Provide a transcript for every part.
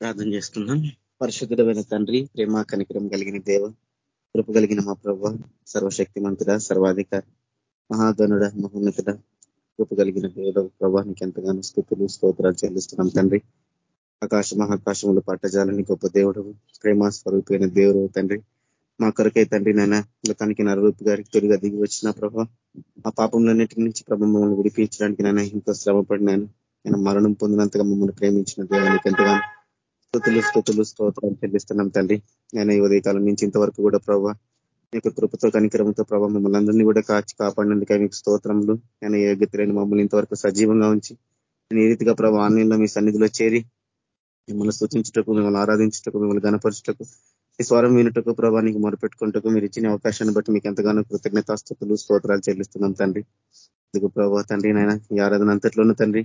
ప్రార్థన చేస్తున్నాం. పరిశుద్ధుడమైన తండ్రి ప్రేమ కనికరం కలిగిన దేవ కృప కలిగిన మా ప్రభ సర్వశక్తిమంతుడ సర్వాధికారి మహాగనుడ మహోన్నతుడ కృప కలిగిన దేవుడు ప్రభానికి ఎంతగానో స్థుతులు స్తోత్రాలు చెల్లిస్తున్నాం తండ్రి. ఆకాశ మహాకాశములు పట్టజాలని గొప్ప దేవుడు ప్రేమ స్వరూపైన దేవుడు తండ్రి. మా కొరకై తండ్రి నాయన గతానికి నరూపు గారికి తొలిగా దిగి వచ్చిన ప్రభ ఆ పాపంలన్నిటి నుంచి ప్రభ మమ్మల్ని విడిపించడానికి నాయన ఎంతో శ్రమ పడినాను నేను మరణం పొందినంతగా మమ్మల్ని ప్రేమించిన దేవునికి ఎంతగానో స్థుతులు స్థుతులు స్తోత్రాలు చెల్లిస్తున్నాం తండ్రి. నేను ఈ ఉదయకాలం నుంచి ఇంతవరకు కూడా ప్రభావ మీకు కృపతో కనికరంతో ప్రభావ మమ్మల్ని అందరినీ కూడా కాచి కాపాడినందుకే మీకు స్తోత్రములు. నేను యోగ్యతలేని మమ్మల్ని ఇంతవరకు సజీవంగా ఉంచి నేను ఏ రీతిగా ప్రభావ ఆన్లైన్లో మీ సన్నిధిలో చేరి మిమ్మల్ని సూచించుటకు మిమ్మల్ని ఆరాధించుటకు మిమ్మల్ని గనపరచటకు ఈ స్వరం వినుటకు ప్రభానికి మొరపెట్టుకుంటకు మీరు ఇచ్చిన అవకాశాన్ని బట్టి మీకు ఎంతగానో కృతజ్ఞతాస్తుతులు స్తోత్రాలు చెల్లిస్తున్నాం తండ్రి. ఎందుకు ప్రభావ తండ్రి నాయన ఈ ఆరాధన అంతట్లోనూ తండ్రి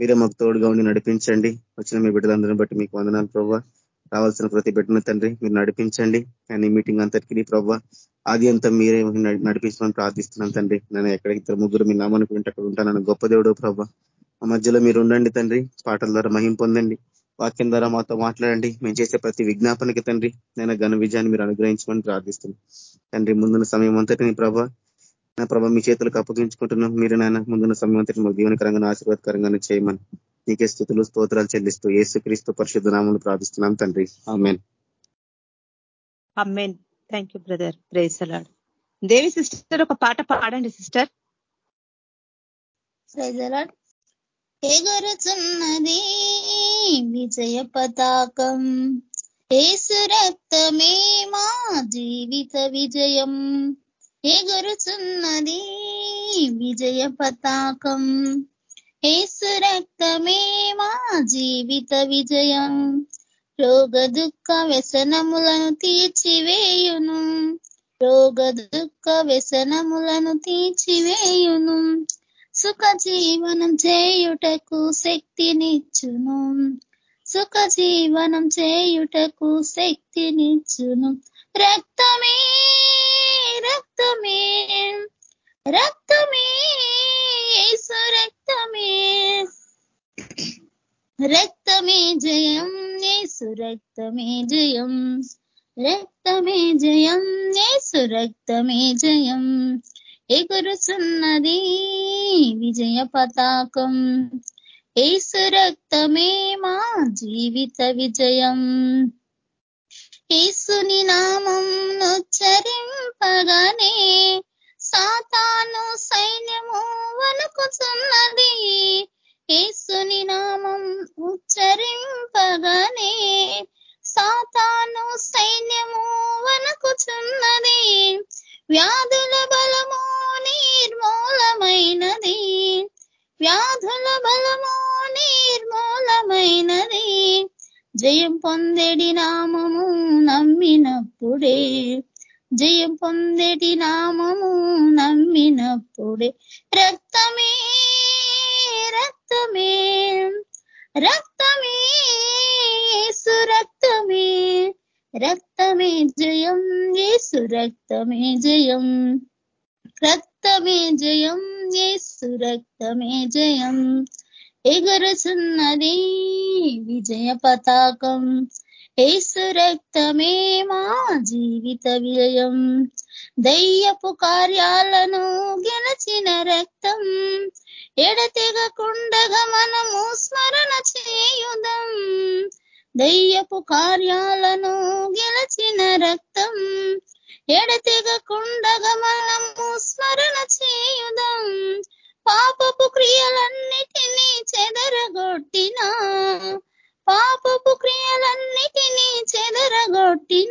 మీరే మాకు తోడుగా ఉండి నడిపించండి. వచ్చిన మీ బిడ్డలందరిని బట్టి మీకు వందనాలు ప్రభావ రావాల్సిన ప్రతి బిడ్డను తండ్రి మీరు నడిపించండి. కానీ మీటింగ్ అంతటికి ప్రభావ ఆది అంతా మీరే నడిపించమని ప్రార్థిస్తున్నాను తండ్రి. నేను ఎక్కడికి ఇద్దరు ముగ్గురు మీ నామానికి వింటే అక్కడ ఉంటానని గొప్ప దేవుడు ప్రభా ఆ మధ్యలో మీరు ఉండండి తండ్రి. పాటల ద్వారా మహిం పొందండి. వాక్యం ద్వారా మాతో మాట్లాడండి. మేము చేసే ప్రతి విజ్ఞాపనకి తండ్రి నేను ఘన విజయాన్ని మీరు అనుగ్రహించమని ప్రార్థిస్తున్నాను తండ్రి ముందున్న సమయం అంతటిని ప్రభావ నా ప్రభా మీ చేతులకు అప్పగించుకుంటున్నాం. మీరు నాయన ముందున్న సమయం అంతటి మాకు దీవనకరంగా ఆశీర్వాదకరంగానే చేయమని నీకే స్థుతులు స్తోత్రాలు చెల్లిస్తూ ఏసుక్రీస్తు పరిశుద్ధ నామను ప్రార్థిస్తున్నాం తండ్రి. Amen. Amen thank you brother praise the Lord Devi sister ఒక పాట పాడండి సిస్టర్. ఎగరుచున్నది విజయ పతాకం. ఏసు రక్తమే మా జీవిత విజయం. ఎగురుచున్నది విజయ పతాకం. ఏసు రక్తమే మా జీవిత విజయం. రోగ దుఃఖ వ్యసనములను తీర్చివేయును. రోగ దుఃఖ వ్యసనములను తీర్చివేయును. సుఖ జీవనం చేయుటకు శక్తినిచ్చును. సుఖ జీవనం చేయుటకు శక్తినిచ్చును. రక్తమే రక్తమే రక్తమే యేసు రక్తమే. రక్తమే జయం యేసు రక్తమే జయం. రక్తమే జయం యేసు రక్తమే జయం. ఎగురుచున్నది విజయ పతాకం. ఏసు రక్తమే మా జీవిత విజయం. ఏసుని నామం నుచ్చరింపగానే సాతాను సైన్యము వణుకుతున్నది. ఏసుని నామం ఉచ్చరింపగానే సాతాను సైన్యము వణుకుచున్నది వ్యాధుల బలము నిర్మూలమైనది. వ్యాధుల బలము నిర్మూలమైనది. జయం పొందెడి నామము నమ్మినప్పుడే. జయం పొందెడి నామము నమ్మినప్పుడే. రక్తమే రక్తమే రక్తమే సురక్తమే రక్తమే. రక్తమే జయం ఏసు రక్తమే జయం. రక్తమే జయం ఏసు రక్తమే జయం. ఎగురుచున్నది విజయ పతాకం. ఏసు రక్తమే మా జీవిత విజయం దయ్యపు కార్యాలను గెలచిన రక్తం. ఎడతెగకుండగా మనము స్మరణ చేయుదం. దయ్యపు కార్యాలను గెలచిన రక్తం. ఎడతెగకుండగా మనము స్మరణ చేయుదం. పాపపు క్రియలన్నిటినీ చెదరగొట్టిన. పాపపు క్రియలన్నిటినీ చెదరగొట్టిన.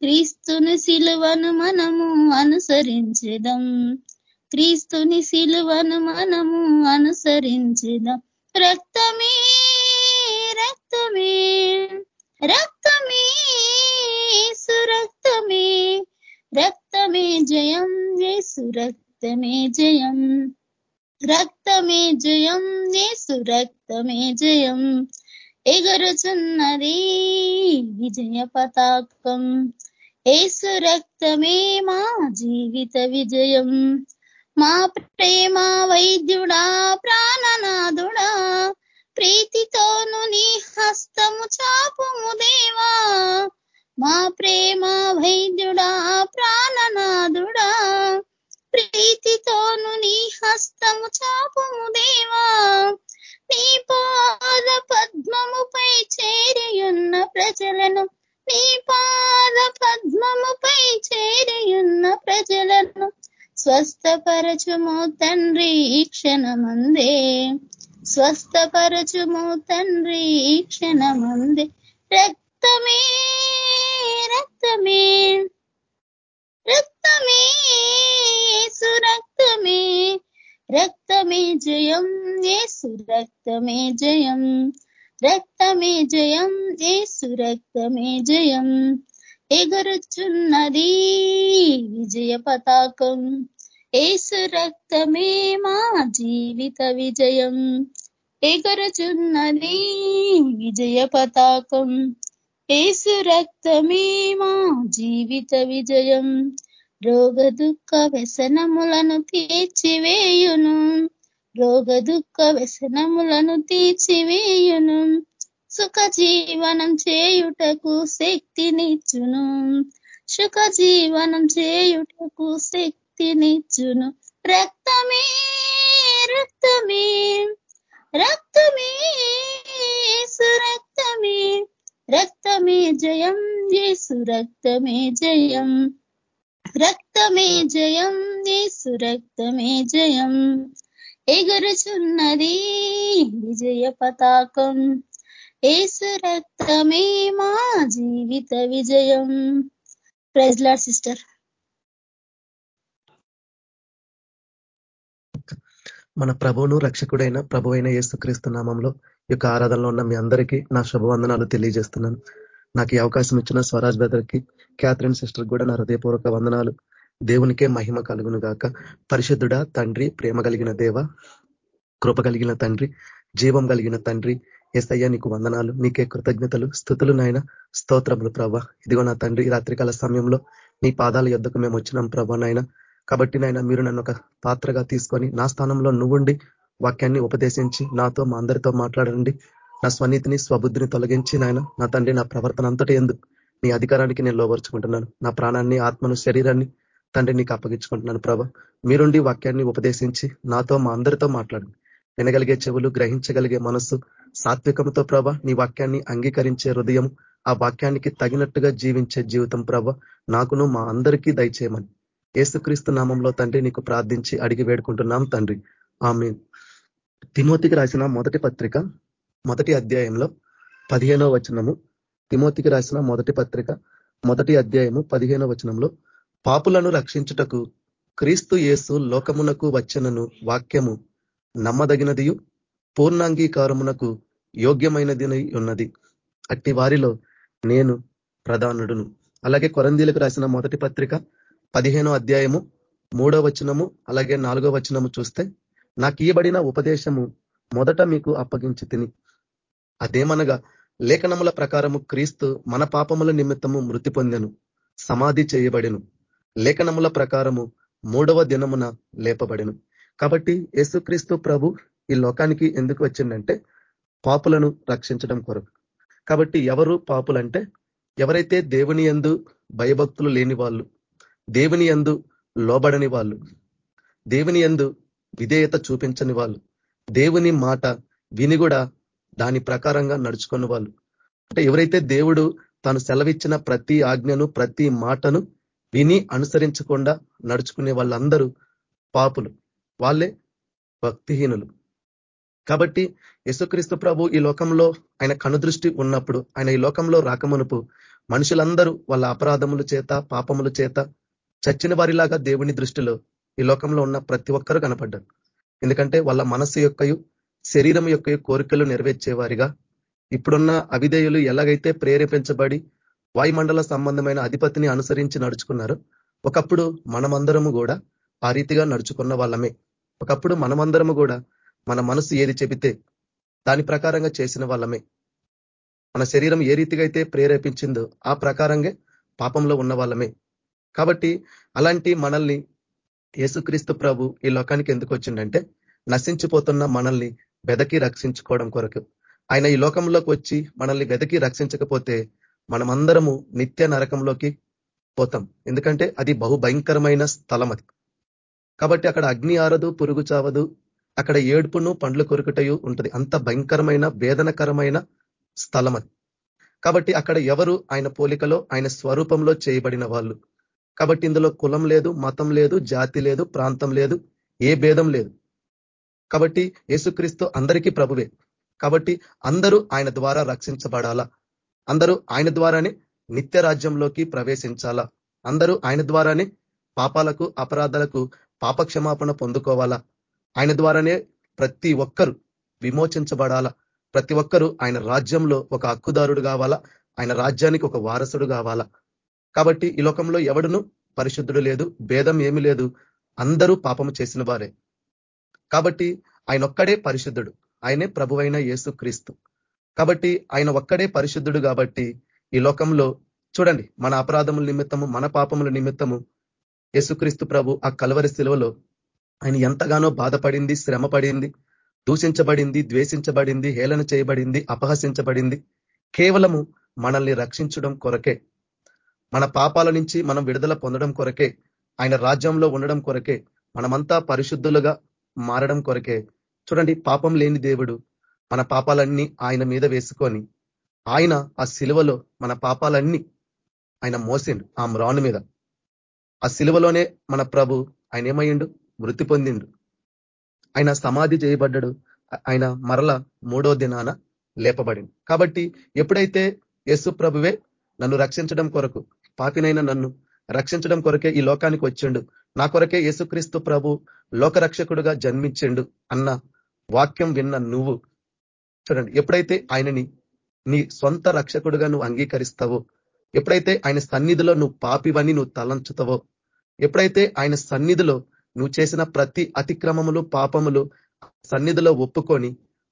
క్రీస్తుని సిలువను మనము అనుసరించదం. క్రీస్తుని సిలువను మనము అనుసరించదం. రక్తమే రక్తమే రక్తమే సురక్తమే రక్తమే. జయం సురక్తమే జయం. రక్తమే జయం నేసు రక్తమే జయం. ఎగరుచున్నది విజయ పతాకం. ఏసు రక్తమే మా జీవిత విజయం. మా ప్రేమ వైద్యుడా ప్రాణనాథుడా. ప్రీతితోను నీ హస్తము చాపుము దేవా. మా ప్రేమ వైద్యుడా ప్రాణనాథుడా. ప్రీతితోను నీ హస్తము చాపుము దేవా. నీ పాద పద్మముపై చేరియున్న ప్రజలను నీ పాద పద్మముపై చేరియున్న ప్రజలను స్వస్థపరచుము తండ్రి క్షణమందే. స్వస్థపరచుము తండ్రి క్షణమందే. రక్తమే రక్తమే. రక్తమే సురక్తమే రక్తమే. జయం ఏసు రక్తమే జయం. రక్తమే జయం ఏసు రక్తమే జయం. ఎగురుచున్నది విజయ పతాకం. ఏసు రక్తమే మా జీవిత విజయం. ఎగురుచున్నది విజయ పతాకం. ఏసు రక్తమే మా జీవిత విజయం. రోగ దుఃఖ వ్యసనములను తీర్చివేయును. రోగ దుఃఖ వ్యసనములను తీర్చివేయును. సుఖ జీవనం చేయుటకు శక్తినిచ్చును. సుఖ జీవనం చేయుటకు శక్తినిచ్చును. రక్తమే రక్తమే రక్తమే సురక్తమే రక్తమే జయం యేసు రక్తమే జయం రక్తమే జయం యేసు రక్తమే జయం ఎగురుచున్నది విజయ పతాకం ఏసు రక్తమే మా జీవిత విజయం ప్రైజ్లాడ్ సిస్టర్ మన ప్రభువును రక్షకుడైన ప్రభు అయిన యేసుక్రీస్తు నామంలో యొక్క ఆరాధనలో ఉన్న మీ అందరికీ నా శుభవందనాలు తెలియజేస్తున్నాను. నాకు ఈ అవకాశం ఇచ్చిన స్వరాజ్ బ్రదర్కి క్యాథరిన్ సిస్టర్ కూడా నా హృదయపూర్వక వందనాలు. దేవునికే మహిమ కలుగును గాక. పరిశుద్ధుడ తండ్రి ప్రేమ కలిగిన దేవ కృప కలిగిన తండ్రి జీవం కలిగిన తండ్రి ఎస్ఐయా నీకు వందనాలు నీకే కృతజ్ఞతలు స్థుతులు నాయన స్తోత్రములు ప్రభ. ఇదిగో నా తండ్రి రాత్రికాల సమయంలో నీ పాదాల యొద్దకు మేము వచ్చినాం ప్రభా నాయన. కాబట్టి నాయన మీరు నన్ను ఒక పాత్రగా తీసుకొని నా స్థానంలో నువ్వుండి వాక్యాన్ని ఉపదేశించి నాతో మా అందరితో మాట్లాడండి. నా స్వనీతిని స్వబుద్ధిని తొలగించి నాయన నా తండ్రి నా ప్రవర్తన అంతటి ఎందు నీ అధికారానికి నేను లోపరుచుకుంటున్నాను నా ప్రాణాన్ని ఆత్మను శరీరాన్ని తండ్రి నీకు అప్పగించుకుంటున్నాను ప్రభ. మీరుండి వాక్యాన్ని ఉపదేశించి నాతో మా అందరితో మాట్లాడండి. వినగలిగే చెవులు గ్రహించగలిగే మనస్సు సాత్వికంతో ప్రభ నీ వాక్యాన్ని అంగీకరించే హృదయం ఆ వాక్యానికి తగినట్టుగా జీవించే జీవితం ప్రభ నాకును మా అందరికీ దయచేయమని. ఏసుక్రీస్తు నామంలో తండ్రి నీకు ప్రార్థించి అడిగి వేడుకుంటున్నాం తండ్రి. ఆమె తిమోతికి రాసిన మొదటి పత్రిక మొదటి అధ్యాయంలో పదిహేనో వచనము. తిమోతికి రాసిన మొదటి పత్రిక మొదటి అధ్యాయము పదిహేనో వచనంలో పాపులను రక్షించుటకు క్రీస్తు యేసు లోకమునకు వచ్చనను వాక్యము నమ్మదగినదియు పూర్ణాంగీకారమునకు యోగ్యమైనది ఉన్నది. అట్టి వారిలో నేను ప్రధానుడును. అలాగే కొరందీలకు రాసిన మొదటి పత్రిక పదిహేనో అధ్యాయము మూడో వచనము అలాగే నాలుగో వచనము చూస్తే నాకు ఇయబడిన ఉపదేశము మొదట మీకు అప్పగించి తిని. అదేమనగా లేఖనముల ప్రకారము క్రీస్తు మన పాపముల నిమిత్తము మృతి పొందెను సమాధి చేయబడెను. లేఖనముల ప్రకారము మూడవ దినమున లేపబడెను. కాబట్టి యేసుక్రీస్తు ప్రభు ఈ లోకానికి ఎందుకు వచ్చిందంటే పాపులను రక్షించడం కొరకు. కాబట్టి ఎవరు పాపులంటే ఎవరైతే దేవుని ఎందు భయభక్తులు లేని వాళ్ళు దేవుని ఎందు లోబడని వాళ్ళు దేవుని ఎందు విధేయత చూపించని వాళ్ళు. దేవుని మాట విని కూడా దాని ప్రకారంగా నడుచుకున్న వాళ్ళు. అంటే ఎవరైతే దేవుడు తాను సెలవిచ్చిన ప్రతి ఆజ్ఞను ప్రతి మాటను విని అనుసరించకుండా నడుచుకునే వాళ్ళందరూ పాపులు. వాళ్ళే భక్తిహీనులు. కాబట్టి యశుక్రీస్తు ప్రభు ఈ లోకంలో ఆయన కనుదృష్టి ఉన్నప్పుడు ఆయన ఈ లోకంలో రాకమునుపు మనుషులందరూ వాళ్ళ అపరాధముల చేత పాపముల చేత చచ్చిన వారిలాగా దేవుని దృష్టిలో ఈ లోకంలో ఉన్న ప్రతి ఒక్కరూ కనపడ్డారు. ఎందుకంటే వాళ్ళ మనస్సు యొక్కయు శరీరం యొక్క కోరికలు నెరవేర్చేవారిగా ఇప్పుడున్న అవిధేయులు ఎలాగైతే ప్రేరేపించబడి వాయుమండల సంబంధమైన అధిపతిని అనుసరించి నడుచుకున్నారు ఒకప్పుడు మనమందరము కూడా ఆ రీతిగా నడుచుకున్న వాళ్ళమే. ఒకప్పుడు మనమందరము కూడా మన మనసు ఏది చెబితే దాని ప్రకారంగా చేసిన వాళ్ళమే. మన శరీరం ఏ రీతిగా అయితే ప్రేరేపించిందో ఆ ప్రకారంగా పాపంలో ఉన్న వాళ్ళమే. కాబట్టి అలాంటి మనల్ని యేసుక్రీస్తు ప్రభు ఈ లోకానికి ఎందుకు వచ్చిండంటే నశించిపోతున్న మనల్ని వెదకి రక్షించుకోవడం కొరకు. ఆయన ఈ లోకంలోకి వచ్చి మనల్ని వెదకి రక్షించకపోతే మనమందరము నిత్య నరకంలోకి పోతాం. ఎందుకంటే అది బహు భయంకరమైన స్థలం అది. కాబట్టి అక్కడ అగ్ని ఆరదు పురుగు చావదు అక్కడ ఏడుపును పండ్లు కొరుకుటయు ఉంటది. అంత భయంకరమైన వేదనకరమైన స్థలం అది. కాబట్టి అక్కడ ఎవరు ఆయన పోలికలో ఆయన స్వరూపంలో చేయబడిన వాళ్ళు? కాబట్టి ఇందులో కులం లేదు మతం లేదు జాతి లేదు ప్రాంతం లేదు ఏ భేదం లేదు. కాబట్టి యేసుక్రీస్తు అందరికీ ప్రభువే. కాబట్టి అందరూ ఆయన ద్వారా రక్షించబడాలా? అందరూ ఆయన ద్వారానే నిత్య రాజ్యంలోకి ప్రవేశించాలా? అందరూ ఆయన ద్వారానే పాపాలకు అపరాధాలకు పాపక్షమాపణ పొందుకోవాలా? ఆయన ద్వారానే ప్రతి ఒక్కరు విమోచించబడాలా? ప్రతి ఒక్కరూ ఆయన రాజ్యంలో ఒక హక్కుదారుడు కావాలా? ఆయన రాజ్యానికి ఒక వారసుడు కావాలా? కాబట్టి ఈ లోకంలో ఎవడును పరిశుద్ధుడు లేదు భేదం ఏమి లేదు. అందరూ పాపము చేసిన వారే. కాబట్టి ఆయన ఒక్కడే పరిశుద్ధుడు. ఆయనే ప్రభువైన యేసు క్రీస్తు. కాబట్టి ఆయన ఒక్కడే పరిశుద్ధుడు కాబట్టి ఈ లోకంలో చూడండి మన అపరాధముల నిమిత్తము మన పాపముల నిమిత్తము యేసుక్రీస్తు ప్రభు ఆ కలవరి శిలువలో ఆయన ఎంతగానో బాధపడింది శ్రమపడింది దూషించబడింది ద్వేషించబడింది హేళన చేయబడింది అపహసించబడింది. కేవలము మనల్ని రక్షించడం కొరకే. మన పాపాల నుంచి మనం విడుదల పొందడం కొరకే ఆయన రాజ్యంలో ఉండడం కొరకే మనమంతా పరిశుద్ధులుగా మారడం కొరకే. చూడండి పాపం లేని దేవుడు మన పాపాలన్నీ ఆయన మీద వేసుకొని ఆయన ఆ సిలువలో మన పాపాలన్నీ ఆయన మోసిండు ఆ మ్రాను మీద. ఆ సిలువలోనే మన ప్రభు ఆయన ఏమయ్యిండు? మృతి పొందిండు. ఆయన సమాధి చేయబడ్డాడు. ఆయన మరల మూడో దినాన లేపబడింది కాబట్టి ఎప్పుడైతే యేసు ప్రభువే నన్ను రక్షించడం కొరకు పాపినైన నన్ను రక్షించడం కొరకే ఈ లోకానికి వచ్చిండు. నా కొరకే యేసుక్రీస్తు ప్రభు లోకరక్షకుడుగా జన్మించిండు అన్న వాక్యం విన్న నువ్వు చూడండి. ఎప్పుడైతే ఆయనని నీ సొంత రక్షకుడుగా నువ్వు అంగీకరిస్తావో ఎప్పుడైతే ఆయన సన్నిధిలో నువ్వు పాపివని నువ్వు తలంచుతావో ఎప్పుడైతే ఆయన సన్నిధిలో నువ్వు చేసిన ప్రతి అతిక్రమములు పాపములు సన్నిధిలో ఒప్పుకొని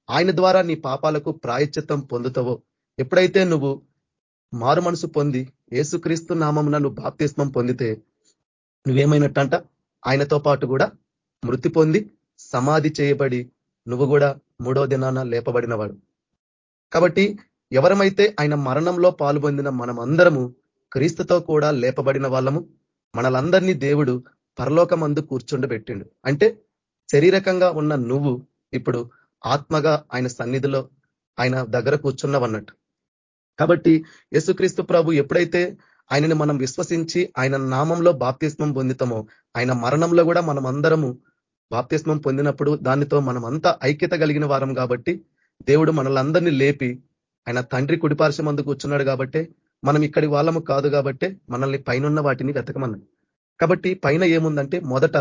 ఆయన ద్వారా నీ పాపాలకు ప్రాయచిత్తం పొందుతావో ఎప్పుడైతే నువ్వు మారు మనసు పొంది ఏసుక్రీస్తు నామమున నువ్వు బాప్తిస్మం పొందితే నువ్వేమైనట్టంట? ఆయనతో పాటు కూడా మృతి పొంది సమాధి చేయబడి నువ్వు కూడా మూడో దినాన లేపబడినవాడు. కాబట్టి ఎవరమైతే ఆయన మరణంలో పాల్పొందిన మనమందరము క్రీస్తుతో కూడా లేపబడిన వాళ్ళము మనలందరినీ దేవుడు పరలోకమందు కూర్చుండబెట్టిండు. అంటే శరీరకంగా ఉన్న నువ్వు ఇప్పుడు ఆత్మగా ఆయన సన్నిధిలో ఆయన దగ్గర కూర్చున్నవన్నట్టు. కాబట్టి యేసుక్రీస్తు ప్రభు ఎప్పుడైతే ఆయనని మనం విశ్వసించి ఆయన నామంలో బాప్తిస్మం పొందుతామో ఆయన మరణంలో కూడా మనం అందరము బాప్తిస్మం పొందినప్పుడు దానితో మనం అంతా ఐక్యత కలిగిన వారం కాబట్టి దేవుడు మనలందరినీ లేపి ఆయన తండ్రి కుడిపార్శ్వమందు కూర్చున్నాడు కాబట్టి మనం ఇక్కడి వాళ్ళము కాదు కాబట్టి మనల్ని పైనున్న వాటిని వెతకమన్నాడు. కాబట్టి పైన ఏముందంటే మొదట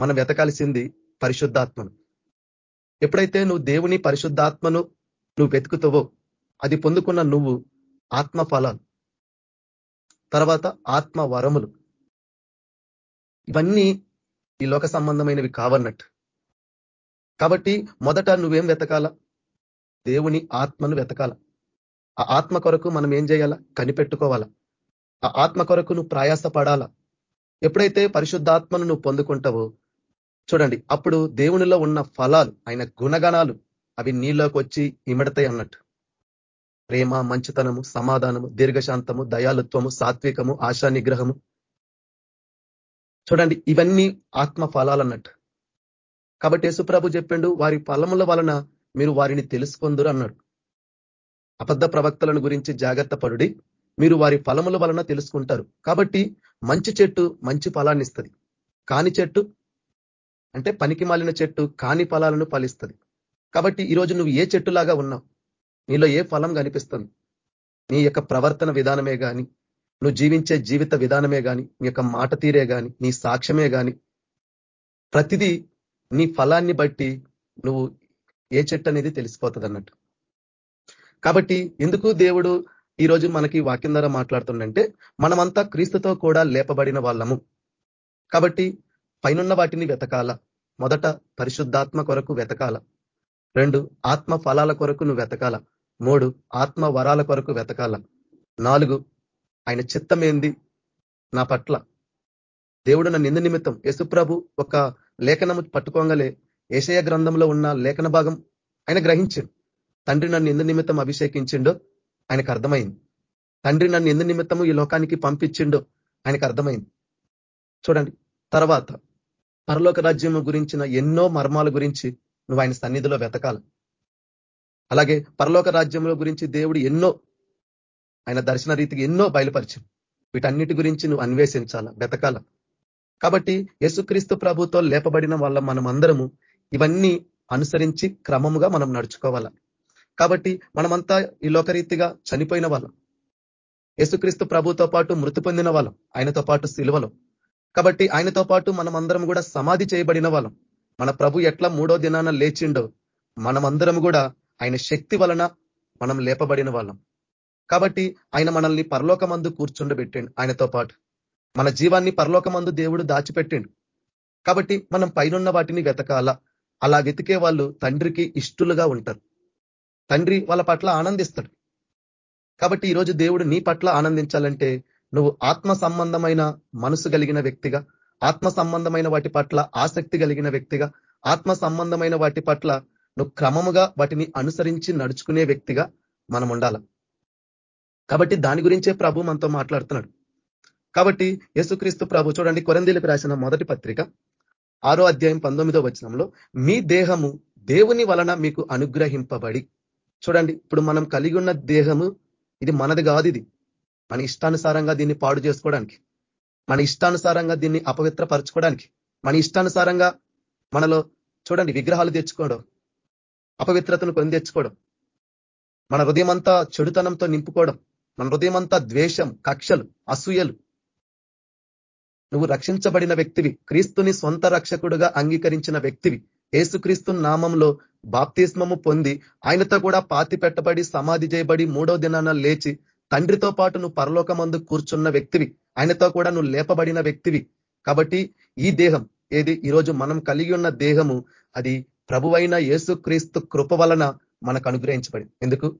మనం వెతకాల్సింది పరిశుద్ధాత్మను. ఎప్పుడైతే నువ్వు దేవుని పరిశుద్ధాత్మను నువ్వు వెతుకుతావో అది పొందుకున్న నువ్వు ఆత్మ ఫలాలు తర్వాత ఆత్మ వరములు ఇవన్నీ ఈ లోక సంబంధమైనవి కావన్నట్టు. కాబట్టి మొదట నువ్వేం వెతకాల? దేవుని ఆత్మను వెతకాల. ఆ ఆత్మ కొరకు మనం ఏం చేయాలా? కనిపెట్టుకోవాలా. ఆ ఆత్మ కొరకు నువ్వు ప్రయాస పడాలా ఎప్పుడైతే పరిశుద్ధాత్మను నువ్వు పొందుకుంటావో చూడండి అప్పుడు దేవునిలో ఉన్న ఫలాలు ఆయన గుణగణాలు అవి నీలోకి వచ్చి ఇమడతాయి అన్నట్టు. ప్రేమ మంచితనము సమాధానము దీర్ఘశాంతము దయాలుత్వము సాత్వికము ఆశా నిగ్రహము చూడండి ఇవన్నీ ఆత్మ ఫలాలన్నట్టు. కాబట్టి యేసుప్రభు చెప్పిండు వారి ఫలముల వలన మీరు వారిని తెలుసుకొందురు అన్నాడు. అబద్ధ ప్రవక్తలను గురించి జాగ్రత్త పడుడి మీరు వారి ఫలముల వలన తెలుసుకుంటారు. కాబట్టి మంచి చెట్టు మంచి ఫలాన్ని ఇస్తుంది. కాని చెట్టు అంటే పనికి మాలిన చెట్టు కాని ఫలాలను ఫలిస్తుంది. కాబట్టి ఈరోజు నువ్వు ఏ చెట్టులాగా ఉన్నావు? నీలో ఏ ఫలం కనిపిస్తుంది? నీ యొక్క ప్రవర్తన విధానమే కానీ నువ్వు జీవించే జీవిత విధానమే కానీ నీ యొక్క మాట తీరే కానీ నీ సాక్ష్యమే కానీ ప్రతిదీ నీ ఫలాన్ని బట్టి నువ్వు ఏ చెట్టు అనేది తెలిసిపోతుంది అన్నట్టు కాబట్టి ఎందుకు దేవుడు ఈరోజు మనకి వాక్యం ద్వారా మాట్లాడుతుండంటే మనమంతా క్రీస్తుతో కూడా లేపబడిన వాళ్ళము. కాబట్టి పైనున్న వాటిని వెతకాల. మొదట పరిశుద్ధాత్మ కొరకు వెతకాల. రెండు ఆత్మ ఫలాల కొరకు నువ్వు వెతకాల. మూడు ఆత్మ వరాల కొరకు వెతకాల. నాలుగు ఆయన చిత్తం ఏంది? నా పట్ల. దేవుడు నన్ను ఎందు నిమిత్తం యశుప్రభు ఒక లేఖనము పట్టుకోగలే. ఏషయ గ్రంథంలో ఉన్న లేఖన భాగం ఆయన గ్రహించాడు. తండ్రి నన్ను ఎందు నిమిత్తం అభిషేకించిండో ఆయనకు అర్థమైంది. తండ్రి నన్ను ఎందు నిమిత్తము ఈ లోకానికి పంపించిండో ఆయనకు అర్థమైంది. చూడండి తర్వాత పరలోక రాజ్యము గురించిన ఎన్నో మర్మాల గురించి నువ్వు ఆయన సన్నిధిలో వెతకాలి. అలాగే పరలోక రాజ్యంలో గురించి దేవుడు ఎన్నో ఆయన దర్శన రీతికి ఎన్నో బయలుపరిచం వీటన్నిటి గురించి నువ్వు అన్వేషించాల వెతకాల? కాబట్టి యేసుక్రీస్తు ప్రభుతో లేపబడిన వాళ్ళ మనం అందరము ఇవన్నీ అనుసరించి క్రమముగా మనం నడుచుకోవాల? కాబట్టి మనమంతా ఈ లోకరీతిగా చనిపోయిన వాళ్ళం. యేసుక్రీస్తు ప్రభుతో పాటు మృతి పొందిన వాళ్ళం ఆయనతో పాటు సిలువలో. కాబట్టి ఆయనతో పాటు మనం అందరం కూడా సమాధి చేయబడిన వాళ్ళం. మన ప్రభు ఎట్లా మూడో దినాన లేచిండో మనమందరం కూడా ఆయన శక్తి వలన మనం లేపబడిన వాళ్ళం. కాబట్టి ఆయన మనల్ని పరలోకమందు కూర్చుండబెట్టండి ఆయనతో పాటు. మన జీవాన్ని పరలోకమందు దేవుడు దాచిపెట్టిండు. కాబట్టి మనం పైనున్న వాటిని వెతకాల. అలా వెతికే వాళ్ళు తండ్రికి ఇష్టలుగా ఉంటారు. తండ్రి వాళ్ళ పట్ల ఆనందిస్తాడు. కాబట్టి ఈరోజు దేవుడు నీ పట్ల ఆనందించాలంటే నువ్వు ఆత్మ సంబంధమైన మనసు కలిగిన వ్యక్తిగా ఆత్మ సంబంధమైన వాటి పట్ల ఆసక్తి కలిగిన వ్యక్తిగా ఆత్మ సంబంధమైన వాటి పట్ల నువ్వు క్రమముగా వాటిని అనుసరించి నడుచుకునే వ్యక్తిగా మనం ఉండాల కాబట్టి దాని గురించే ప్రభు మనతో మాట్లాడుతున్నాడు. కాబట్టి యేసుక్రీస్తు ప్రభు చూడండి కొరందీలకు రాసిన మొదటి పత్రిక ఆరో అధ్యాయం పంతొమ్మిదో వచనంలో మీ దేహము దేవుని వలన మీకు అనుగ్రహింపబడి చూడండి ఇప్పుడు మనం కలిగి ఉన్న దేహము ఇది మనది కాదు ఇది. మన ఇష్టానుసారంగా దీన్ని పాడు చేసుకోవడానికి మన ఇష్టానుసారంగా దీన్ని అపవిత్రపరచుకోవడానికి మన ఇష్టానుసారంగా మనలో చూడండి విగ్రహాలు తెచ్చుకోవడం అపవిత్రతను కొని తెచ్చుకోవడం మన హృదయం అంతా చెడుతనంతో నింపుకోవడం. మన హృదయం అంతా ద్వేషం కక్షలు అసూయలు. నువ్వు రక్షించబడిన వ్యక్తివి. క్రీస్తుని సొంత రక్షకుడుగా అంగీకరించిన వ్యక్తివి. ఏసుక్రీస్తు నామంలో బాప్తిస్మము పొంది ఆయనతో కూడా పాతి పెట్టబడి సమాధి చేయబడి మూడో దినాన లేచి తండ్రితో పాటు నువ్వు పరలోకమందు కూర్చున్న వ్యక్తివి. ఆయనతో కూడా నువ్వు లేపబడిన వ్యక్తివి. కాబట్టి ఈ దేహం ఏది? ఈరోజు మనం కలిగి ఉన్న దేహము అది ప్రభువైన యేసుక్రీస్తు కృప వలన మనకు అనుగ్రహించబడింది ఎందుకు?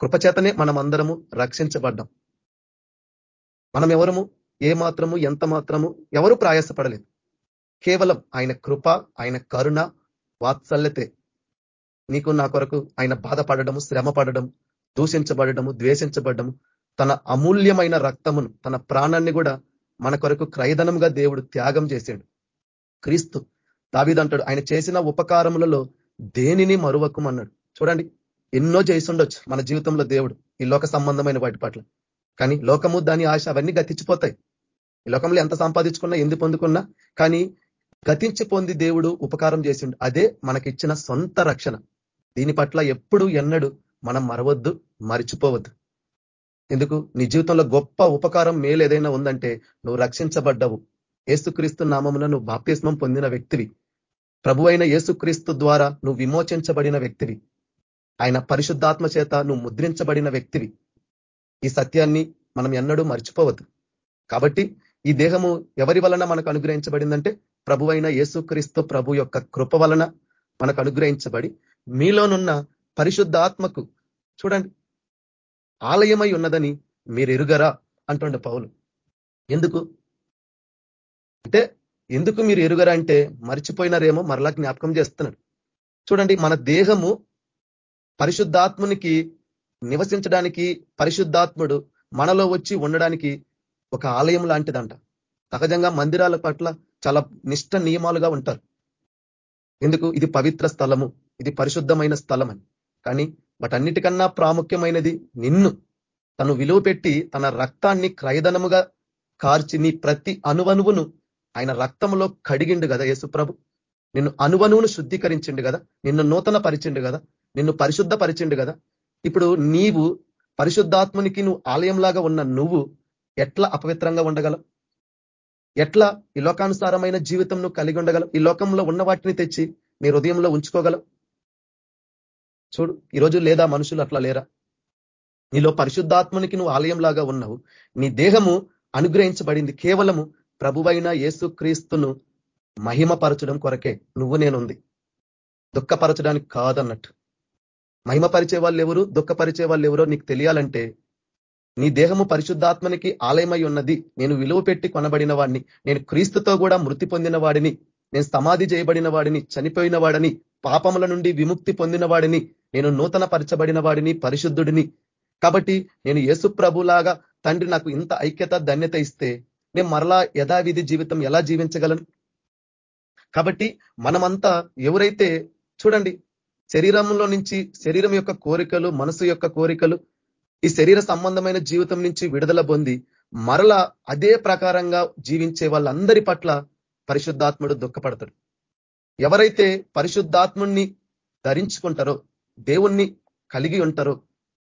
కృపచేతనే మనం అందరము రక్షించబడ్డాం. మనం ఎవరము ఏ మాత్రము ఎంత మాత్రము ఎవరు ప్రయాసపడలేదు. కేవలం ఆయన కృప ఆయన కరుణ వాత్సల్యతే. నీకు నా కొరకు ఆయన బాధపడడము శ్రమ పడడం దూషించబడము ద్వేషించబడము తన అమూల్యమైన రక్తమును తన ప్రాణాన్ని కూడా మన కొరకు క్రయధనంగా దేవుడు త్యాగం చేశాడు. క్రీస్తు దావిదంటాడు ఆయన చేసిన ఉపకారములలో దేనిని మరువకమన్నాడు. చూడండి ఎన్నో చేసిండొచ్చు మన జీవితంలో దేవుడు ఈ లోక సంబంధమైన వాటి పట్ల. కానీ లోకము దాని ఆశ అవన్నీ గతించిపోతాయి. ఈ లోకంలో ఎంత సంపాదించుకున్నా ఎందు పొందుకున్నా కానీ గతించి పొంది దేవుడు ఉపకారం చేసిండు. అదే మనకిచ్చిన సొంత రక్షణ. దీని పట్ల ఎప్పుడు ఎన్నడు మనం మరవద్దు మరిచిపోవద్దు. ఎందుకు? నీ జీవితంలో గొప్ప ఉపకారం మేలు ఏదైనా ఉందంటే నువ్వు రక్షించబడ్డవు. ఏసుక్రీస్తు నామమున నువ్వు బాప్తిస్మం పొందిన వ్యక్తివి. ప్రభు అయిన ద్వారా నువ్వు విమోచించబడిన వ్యక్తివి. ఆయన పరిశుద్ధాత్మ చేత నువ్వు ముద్రించబడిన వ్యక్తివి. ఈ సత్యాన్ని మనం ఎన్నడూ మర్చిపోవద్దు. కాబట్టి ఈ దేహము ఎవరి వలన మనకు అనుగ్రహించబడిందంటే ప్రభు అయిన యేసుక్రీస్తు ప్రభు యొక్క కృప వలన మనకు అనుగ్రహించబడి మీలోనున్న పరిశుద్ధాత్మకు చూడండి ఆలయమై ఉన్నదని మీరు ఎరుగరా అంటుండే పౌలు. ఎందుకు? అంటే ఎందుకు మీరు ఎరుగరంటే మర్చిపోయినారేమో మరలా జ్ఞాపకం చేస్తున్నాడు. చూడండి మన దేహము పరిశుద్ధాత్మునికి నివసించడానికి పరిశుద్ధాత్ముడు మనలో వచ్చి ఉండడానికి ఒక ఆలయం లాంటిదంట. సహజంగా మందిరాల పట్ల చాలా నిష్ట నియమాలుగా ఉంటారు. ఎందుకు? ఇది పవిత్ర స్థలము. ఇది పరిశుద్ధమైన స్థలం అని కానీ వాటన్నిటికన్నా ప్రాముఖ్యమైనది నిన్ను. తను విలువ పెట్టి తన రక్తాన్ని క్రయదనముగా కార్చి నీ ప్రతి అనువనువును ఆయన రక్తంలో కడిగిండు కదా యేసుప్రభు నిన్ను అనువనువును శుద్ధీకరించిండు కదా. నిన్ను నూతన పరిచిండు కదా. నిన్ను పరిశుద్ధ పరిచిండు కదా. ఇప్పుడు నీవు పరిశుద్ధాత్మునికి నువ్వు ఆలయంలాగా ఉన్న నువ్వు ఎట్లా అపవిత్రంగా ఉండగలవు? ఎట్లా ఈ లోకానుసారమైన జీవితం నువ్వు కలిగి ఉండగలవు? ఈ లోకంలో ఉన్న వాటిని తెచ్చి నీ హృదయంలో ఉంచుకోగలవు? చూడు ఈరోజు లేదా మనుషులు అట్లా లేరా? నీలో పరిశుద్ధాత్మునికి నువ్వు ఆలయంలాగా ఉన్నావు. నీ దేహము అనుగ్రహించబడింది. కేవలము ప్రభువైన యేసు క్రీస్తును మహిమపరచడం కొరకే నువ్వు నేనుంది. దుఃఖపరచడానికి కాదన్నట్టు. మహిమపరిచే వాళ్ళు ఎవరు దుఃఖపరిచే వాళ్ళు ఎవరో నీకు తెలియాలంటే నీ దేహము పరిశుద్ధాత్మనికి ఆలయమై ఉన్నది. నేను విలువ పెట్టి కొనబడిన వాడిని నేను క్రీస్తుతో కూడా మృతి పొందిన వాడిని. నేను సమాధి చేయబడిన వాడిని. చనిపోయిన వాడిని. పాపముల నుండి విముక్తి పొందిన వాడిని. నేను నూతన పరచబడిన వాడిని పరిశుద్ధుడిని. కాబట్టి నేను యేసు ప్రభులాగా తండ్రి నాకు ఇంత ఐక్యత ధన్యత ఇస్తే నేను మరలా యథావిధి జీవితం ఎలా జీవించగలను కాబట్టి మనమంతా ఎవరైతే చూడండి శరీరంలో నుంచి శరీరం యొక్క కోరికలు మనసు యొక్క కోరికలు ఈ శరీర సంబంధమైన జీవితం నుంచి విడుదల పొంది మరలా అదే ప్రకారంగా జీవించే వాళ్ళందరి పట్ల పరిశుద్ధాత్ముడు దుఃఖపడతాడు. ఎవరైతే పరిశుద్ధాత్ముణ్ణి ధరించుకుంటారో దేవుణ్ణి కలిగి ఉంటారో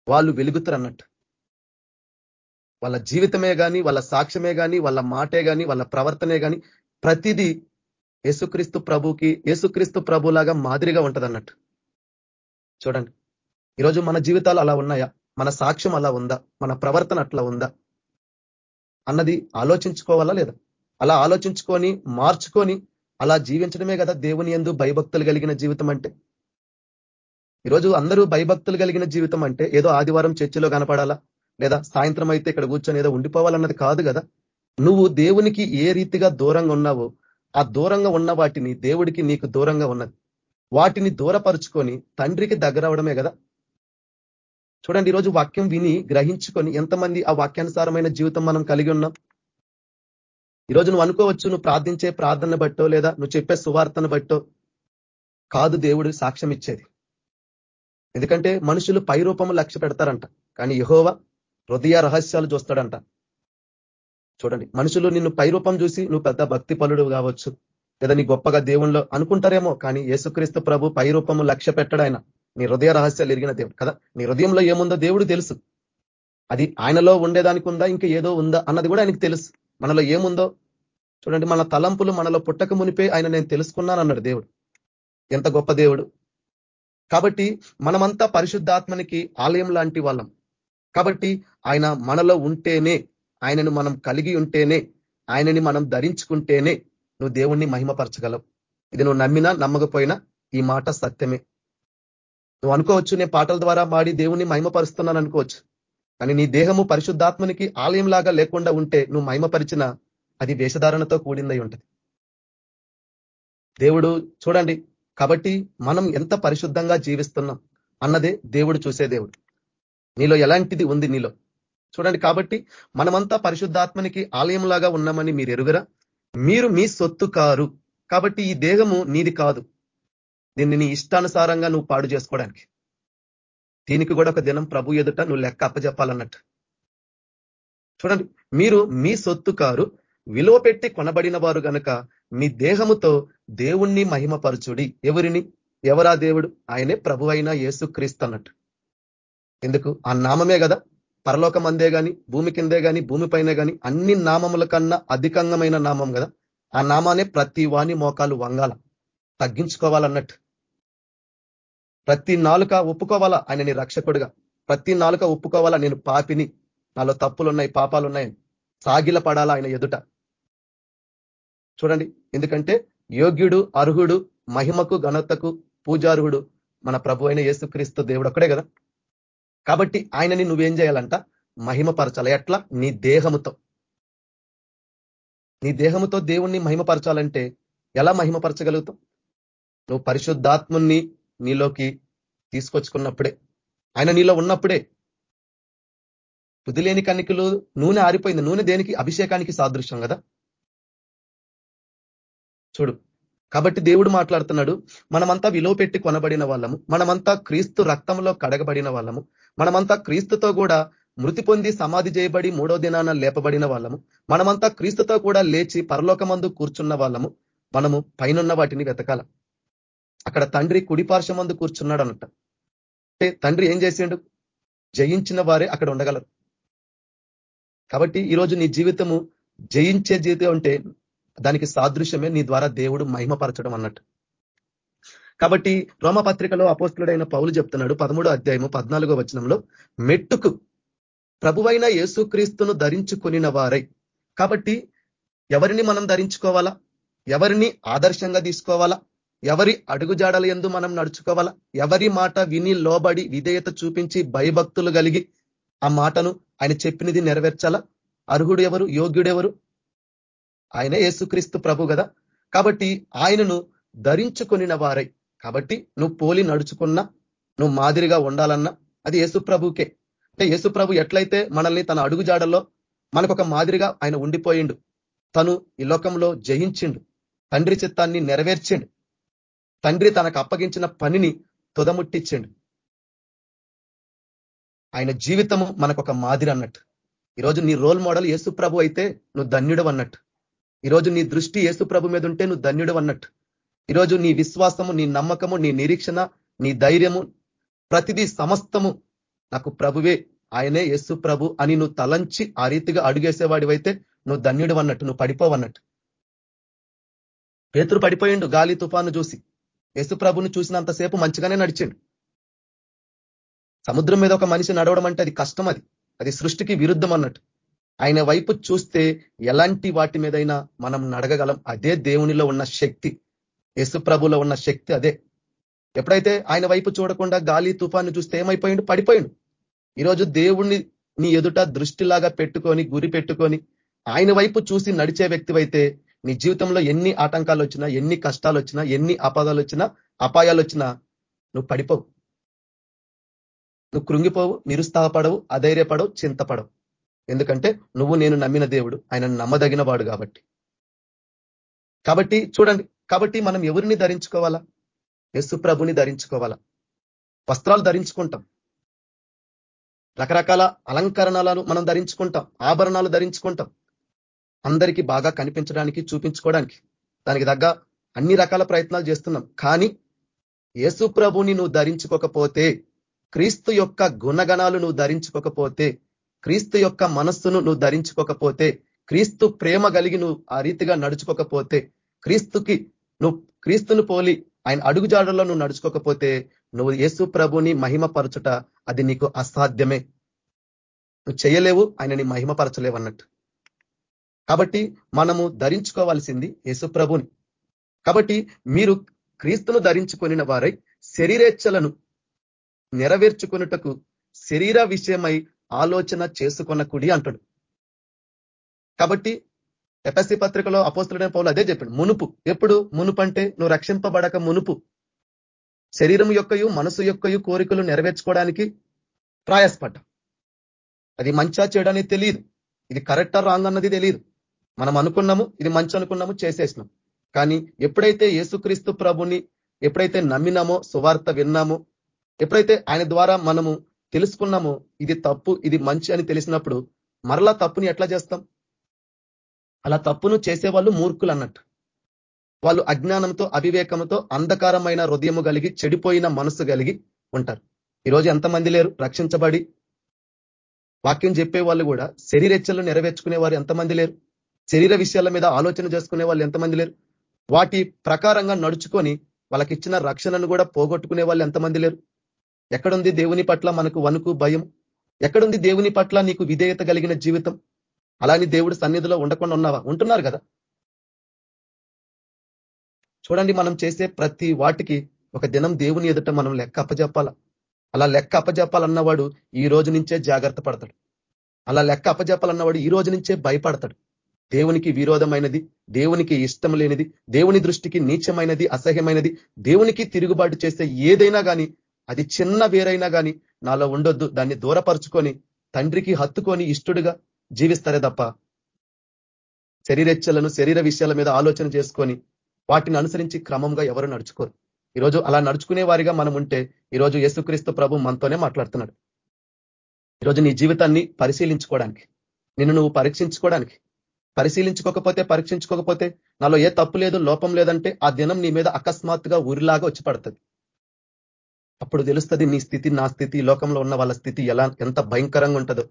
వాళ్ళు వెలుగుతారు అన్నట్టు వాళ్ళ జీవితమే కానీ వాళ్ళ సాక్ష్యమే కానీ వాళ్ళ మాటే కానీ వాళ్ళ ప్రవర్తనే కానీ ప్రతిదీ యేసుక్రీస్తు ప్రభుకి యేసుక్రీస్తు ప్రభులాగా మాదిరిగా ఉంటది అన్నట్టు చూడండి. ఈరోజు మన జీవితాలు అలా ఉన్నాయా? మన సాక్ష్యం అలా ఉందా? మన ప్రవర్తన అట్లా ఉందా? అన్నది ఆలోచించుకోవాలా లేదా? అలా ఆలోచించుకొని మార్చుకొని అలా జీవించడమే కదా దేవుని ఎందు భయభక్తులు కలిగిన జీవితం అంటే. ఈరోజు అందరూ భయభక్తులు కలిగిన జీవితం అంటే ఏదో ఆదివారం చర్చిలో కనపడాలా? లేదా సాయంత్రం అయితే ఇక్కడ కూర్చొని ఏదో ఉండిపోవాలన్నది కాదు కదా. నువ్వు దేవునికి ఏ రీతిగా దూరంగా ఉన్నావో ఆ దూరంగా ఉన్న వాటిని దేవుడికి నీకు దూరంగా ఉన్నది. వాటిని దూరపరుచుకొని తండ్రికి దగ్గర అవడమే కదా. చూడండి ఈరోజు వాక్యం విని గ్రహించుకొని ఎంతమంది ఆ వాక్యానుసారమైన జీవితం మనం కలిగి ఉన్నాం? ఈరోజు నువ్వు అనుకోవచ్చు నువ్వు ప్రార్థించే ప్రార్థన బట్టో లేదా నువ్వు చెప్పే సువార్తను బట్టో కాదు దేవుడు సాక్ష్యం ఇచ్చేది ఎందుకంటే మనుషులు పై రూపము లక్ష్య పెడతారంట కానీ యహోవ హృదయ రహస్యాలు చూస్తాడంట. చూడండి మనుషులు నిన్ను పై రూపం చూసి నువ్వు పెద్ద భక్తి పలుడు కావచ్చు. లేదా నీ గొప్పగా దేవుణ్ణిలో అనుకుంటారేమో కానీ యేసుక్రీస్తు ప్రభు పై రూపము లక్ష్య పెట్టడాయన నీ హృదయ రహస్యాలు ఎరిగిన దేవుడు. కదా? నీ హృదయంలో ఏముందో దేవుడు తెలుసు. అది ఆయనలో ఉండేదానికి ఉందా ఇంకా ఏదో ఉందా అన్నది కూడా ఆయనకు తెలుసు. మనలో ఏముందో? చూడండి మన తలంపులు మనలో పుట్టక మునిపే ఆయన నేను తెలుసుకున్నాను అన్నాడు దేవుడు. ఎంత గొప్ప దేవుడు. కాబట్టి మనమంతా పరిశుద్ధాత్మనికి ఆలయం లాంటి వాళ్ళం. కాబట్టి ఆయన మనలో ఉంటేనే ఆయనను మనం కలిగి ఉంటేనే ఆయనని మనం ధరించుకుంటేనే నువ్వు దేవుణ్ణి మహిమపరచగలవు. ఇది నువ్వు నమ్మినా నమ్మకపోయినా ఈ మాట సత్యమే. నువ్వు అనుకోవచ్చు నేను పాటల ద్వారా పాడి దేవుణ్ణి మహిమపరుస్తున్నాను అనుకోవచ్చు. కానీ నీ దేహము పరిశుద్ధాత్మనికి ఆలయం లాగా లేకుండా ఉంటే నువ్వు మహిమపరిచిన అది వేషధారణతో కూడిందై ఉంటది. దేవుడు చూడండి కాబట్టి మనం ఎంత పరిశుద్ధంగా జీవిస్తున్నాం అన్నదే దేవుడు చూసే దేవుడు. నీలో ఎలాంటిది ఉంది నీలో? చూడండి కాబట్టి మనమంతా పరిశుద్ధాత్మనికి ఆలయంలాగా ఉన్నామని మీరు ఎరుగరా? మీరు మీ సొత్తు కారు. కాబట్టి ఈ దేహము నీది కాదు. దీన్ని నీ ఇష్టానుసారంగా నువ్వు పాడు చేసుకోవడానికి. దీనికి కూడా ఒక దినం ప్రభు ఎదుట నువ్వు లెక్క అప్పజెప్పాలన్నట్టు. చూడండి మీరు మీ సొత్తు కారు విలువ పెట్టి కొనబడిన వారు కనుక మీ దేహముతో దేవుణ్ణి మహిమపరచుడి. ఎవరిని? ఎవరా దేవుడు? ఆయనే ప్రభు అయిన యేసుక్రీస్తు అన్నట్టు. ఎందుకు? ఆ నామమే కదా. పరలోకం అందే గాని భూమి కిందే గాని భూమిపైనే గాని అన్ని నామముల కన్నా అధికంగమైన నామం కదా. ఆ నామానే ప్రతి వాణి మోకాలు వంగాల. తగ్గించుకోవాలన్నట్టు. ప్రతి నాలుక ఒప్పుకోవాలా? ఆయనని రక్షకుడుగా. ప్రతి నాలుక ఒప్పుకోవాలా? నేను పాపిని. నాలో తప్పులున్నాయి పాపాలున్నాయి సాగిల పడాలా ఆయన ఎదుట. చూడండి ఎందుకంటే యోగ్యుడు అర్హుడు మహిమకు ఘనతకు పూజార్హుడు మన ప్రభు అయిన యేసుక్రీస్తు దేవుడు ఒక్కడే కదా. కాబట్టి ఆయనని నువ్వేం చేయాలంట? మహిమపరచాలి. ఎట్లా? నీ దేహముతో. నీ దేహముతో దేవుణ్ణి మహిమపరచాలంటే ఎలా మహిమపరచగలుగుతావు? నువ్వు పరిశుద్ధాత్ముణ్ణి నీలోకి తీసుకొచ్చుకున్నప్పుడే. ఆయన నీలో ఉన్నప్పుడే. పుదిలేని కన్నికలు నూనె ఆరిపోయింది. నూనె దేనికి? అభిషేకానికి సాదృశ్యం కదా. చూడు కాబట్టి దేవుడు మాట్లాడుతున్నాడు మనమంతా విలువ పెట్టి కొనబడిన వాళ్ళము మనమంతా క్రీస్తు రక్తంలో కడగబడిన వాళ్ళము మనమంతా క్రీస్తుతో కూడా మృతి పొంది సమాధి చేయబడి మూడో దినాన లేపబడిన వాళ్ళము మనమంతా క్రీస్తుతో కూడా లేచి పరలోకమందు కూర్చున్న వాళ్ళము మనము పైనున్న వాటిని వెతకాల. అక్కడ తండ్రి కుడిపార్శ్వమందు కూర్చున్నాడు అనట అంటే తండ్రి ఏం చేసిండు? జయించిన వారే అక్కడ ఉండగలరు. కాబట్టి ఈరోజు నీ జీవితము జయించే జీవితం అంటే దానికి సాదృశ్యమే నీ ద్వారా దేవుడు మహిమపరచడం అన్నట్టు. కాబట్టి రోమపత్రికలో అపోస్తుడైన పౌలు చెప్తున్నాడు పదమూడో అధ్యాయము పద్నాలుగో వచనంలో మెట్టుకు ప్రభువైన యేసుక్రీస్తును ధరించుకునిన వారై. కాబట్టి ఎవరిని మనం ధరించుకోవాలా? ఎవరిని ఆదర్శంగా తీసుకోవాలా? ఎవరి అడుగుజాడల ఎందు మనం నడుచుకోవాలా? ఎవరి మాట విని లోబడి విధేయత చూపించి భయభక్తులు కలిగి ఆ మాటను ఆయన చెప్పినది నెరవేర్చాలా? అర్హుడు ఎవరు యోగ్యుడెవరు? ఆయనే యేసుక్రీస్తు ప్రభు కదా కాబట్టి ఆయనను ధరించుకొనిన వారై. కాబట్టి నువ్వు పోలి నడుచుకున్నా నువ్వు మాదిరిగా ఉండాలన్నా అది యేసుప్రభుకే అంటే యేసుప్రభు ఎట్లయితే మనల్ని తన అడుగుజాడల్లో మనకొక మాదిరిగా ఆయన ఉండిపోయిండు. తను ఈ లోకంలో జయించిండు. తండ్రి చిత్తాన్ని నెరవేర్చిండు. తండ్రి తనకు అప్పగించిన పనిని తుదముట్టించిండు ఆయన జీవితము మనకు ఒక మాదిరి అన్నట్టు. ఈరోజు నీ రోల్ మోడల్ యేసు ప్రభు అయితే నువ్వు ధన్యుడు అన్నట్టు ఈరోజు నీ దృష్టి యేసు ప్రభు మీద ఉంటే నువ్వు ధన్యుడు అన్నట్టు. ఈరోజు నీ విశ్వాసము నీ నమ్మకము నీ నిరీక్షణ నీ ధైర్యము ప్రతిదీ సమస్తము నాకు ప్రభువే ఆయనే యేసు ప్రభు అని నువ్వు తలంచి ఆ రీతిగా అడుగేసేవాడివైతే నువ్వు ధన్యుడు అన్నట్టు నువ్వు పడిపోవన్నట్టు పేతురు పడిపోయిండు గాలి తుఫాను చూసి. యేసు ప్రభుని చూసినంతసేపు మంచిగానే నడిచిండు. సముద్రం మీద ఒక మనిషి నడవడం అంటే అది కష్టం అది. అది సృష్టికి విరుద్ధం అన్నట్టు. ఆయన వైపు చూస్తే ఎలాంటి వాటి మీదైనా మనం నడగగలం. అదే దేవునిలో ఉన్న శక్తి. యేసు ప్రభులో ఉన్న శక్తి అదే. ఎప్పుడైతే ఆయన వైపు చూడకుండా గాలి తుఫాను చూస్తే ఏమైపోయిండు? పడిపోయిండు. ఈరోజు దేవుణ్ణి నీ ఎదుట దృష్టిలాగా పెట్టుకొని గురి పెట్టుకొని ఆయన వైపు చూసి నడిచే వ్యక్తివైతే నీ జీవితంలో ఎన్ని ఆటంకాలు వచ్చినా ఎన్ని కష్టాలు వచ్చినా ఎన్ని అపాదాలు వచ్చినా అపాయాలు వచ్చినా నువ్వు పడిపోవు. నువ్వు కృంగిపోవు నిరుత్సాహపడవు అధైర్యపడవు చింతపడవు. ఎందుకంటే నువ్వు నేను నమ్మిన దేవుడు. ఆయన నమ్మదగిన వాడు కాబట్టి. కాబట్టి చూడండి కాబట్టి మనం ఎవరిని ధరించుకోవాలా? యస్సు ప్రభుని ధరించుకోవాలా? వస్త్రాలు ధరించుకుంటాం. రకరకాల అలంకరణలను మనం ధరించుకుంటాం. ఆభరణాలు ధరించుకుంటాం. అందరికీ బాగా కనిపించడానికి చూపించుకోవడానికి. దానికి తగ్గ అన్ని రకాల ప్రయత్నాలు చేస్తున్నాం. కానీ యేసు ప్రభుని నువ్వు ధరించుకోకపోతే క్రీస్తు యొక్క గుణగణాలు నువ్వు ధరించుకోకపోతే క్రీస్తు యొక్క మనస్సును నువ్వు ధరించుకోకపోతే క్రీస్తు ప్రేమ కలిగి నువ్వు ఆ రీతిగా నడుచుకోకపోతే క్రీస్తుకి నువ్వు క్రీస్తును పోలి ఆయన అడుగుజాడల్లో నువ్వు నడుచుకోకపోతే నువ్వు యేసు ప్రభుని మహిమపరచుట అది నీకు అసాధ్యమే. నువ్వు చేయలేవు ఆయనని మహిమపరచలేవు అన్నట్టు కాబట్టి మనము ధరించుకోవాల్సింది యేసు ప్రభుని. కాబట్టి మీరు క్రీస్తును ధరించుకొనిన వారై శరీరేచ్ఛలను నెరవేర్చుకున్నటకు శరీర విషయమై ఆలోచన చేసుకున్న కుడి అంటాడు. కాబట్టి ఎపస్సి పత్రికలో అపోస్తుడైన పౌలు అదే చెప్పాడు మునుపు. ఎప్పుడు? మునుపు అంటే నువ్వు రక్షింపబడక మునుపు. శరీరం యొక్కయు మనసు యొక్కయు కోరికలు నెరవేర్చుకోవడానికి ప్రయాసపడ్డా. అది మంచా చేయడానికి తెలియదు ఇది కరెక్టా రాంగ్ అన్నది తెలియదు మనం అనుకున్నాము ఇది మంచి అనుకున్నాము చేసేసినాం. కానీ ఎప్పుడైతే యేసుక్రీస్తు ప్రభుని ఎప్పుడైతే నమ్మినామో సువార్త విన్నామో ఎప్పుడైతే ఆయన ద్వారా మనము తెలుసుకున్నాము ఇది తప్పు ఇది మంచి అని తెలిసినప్పుడు మరలా తప్పుని ఎట్లా చేస్తాం? అలా తప్పును చేసేవాళ్ళు మూర్ఖులు అన్నట్టు వాళ్ళు అజ్ఞానంతో అవివేకంతో అంధకారమైన హృదయము కలిగి చెడిపోయిన మనసు కలిగి ఉంటారు. ఈరోజు ఎంతమంది లేరు? రక్షించబడి. వాక్యం చెప్పే వాళ్ళు కూడా శరీరెచ్చలు నెరవేర్చుకునే వారు ఎంతమంది లేరు? శరీర విషయాల మీద ఆలోచన చేసుకునే వాళ్ళు ఎంతమంది లేరు? వాటి ప్రకారంగా నడుచుకొని వాళ్ళకి ఇచ్చిన రక్షణను కూడా పోగొట్టుకునే వాళ్ళు ఎంతమంది లేరు? ఎక్కడుంది దేవుని పట్ల మనకు వణుకు భయం? ఎక్కడుంది దేవుని పట్ల నీకు విధేయత కలిగిన జీవితం? అలాని దేవుడు సన్నిధిలో ఉండకుండా ఉన్నావా? ఉంటున్నారు కదా? చూడండి మనం చేసే ప్రతి వాటికి ఒక దినం దేవుని ఎదుట మనం లెక్క అప్పజెప్పాల? అలా లెక్క అప్పజెప్పాలన్నవాడు ఈ రోజు నుంచే జాగ్రత్త పడతాడు. అలా లెక్క అప్పజెప్పాలన్నవాడు ఈ రోజు నుంచే భయపడతాడు. దేవునికి విరోధమైనది దేవునికి ఇష్టం లేనిది దేవుని దృష్టికి నీచమైనది అసహ్యమైనది దేవునికి తిరుగుబాటు చేసే ఏదైనా కానీ అది చిన్న వేరైనా కానీ నాలో ఉండొద్దు. దాన్ని దూరపరుచుకొని తండ్రికి హత్తుకొని ఇష్టడుగా జీవిస్తారే తప్ప శరీరెచ్చలను శరీర విషయాల మీద ఆలోచన చేసుకొని వాటిని అనుసరించి క్రమంగా ఎవరు నడుచుకోరు. ఈరోజు అలా నడుచుకునే వారిగా మనం ఉంటే ఈరోజు యేసుక్రీస్తు ప్రభు మనతోనే మాట్లాడుతున్నాడు. ఈరోజు నీ జీవితాన్ని పరిశీలించుకోవడానికి నిన్ను నువ్వు పరీక్షించుకోవడానికి పరిశీలించుకోకపోతే పరీక్షించుకోకపోతే నాలో ఏ తప్పు లేదు లోపం లేదంటే ఆ దినం నీ మీద అకస్మాత్తుగా ఉరిలాగా వచ్చి పడుతుంది. అప్పుడు తెలుస్తుంది నీ స్థితి నా స్థితి లోకంలో ఉన్న వాళ్ళ స్థితి ఎలా ఎంత భయంకరంగా ఉంటుందో.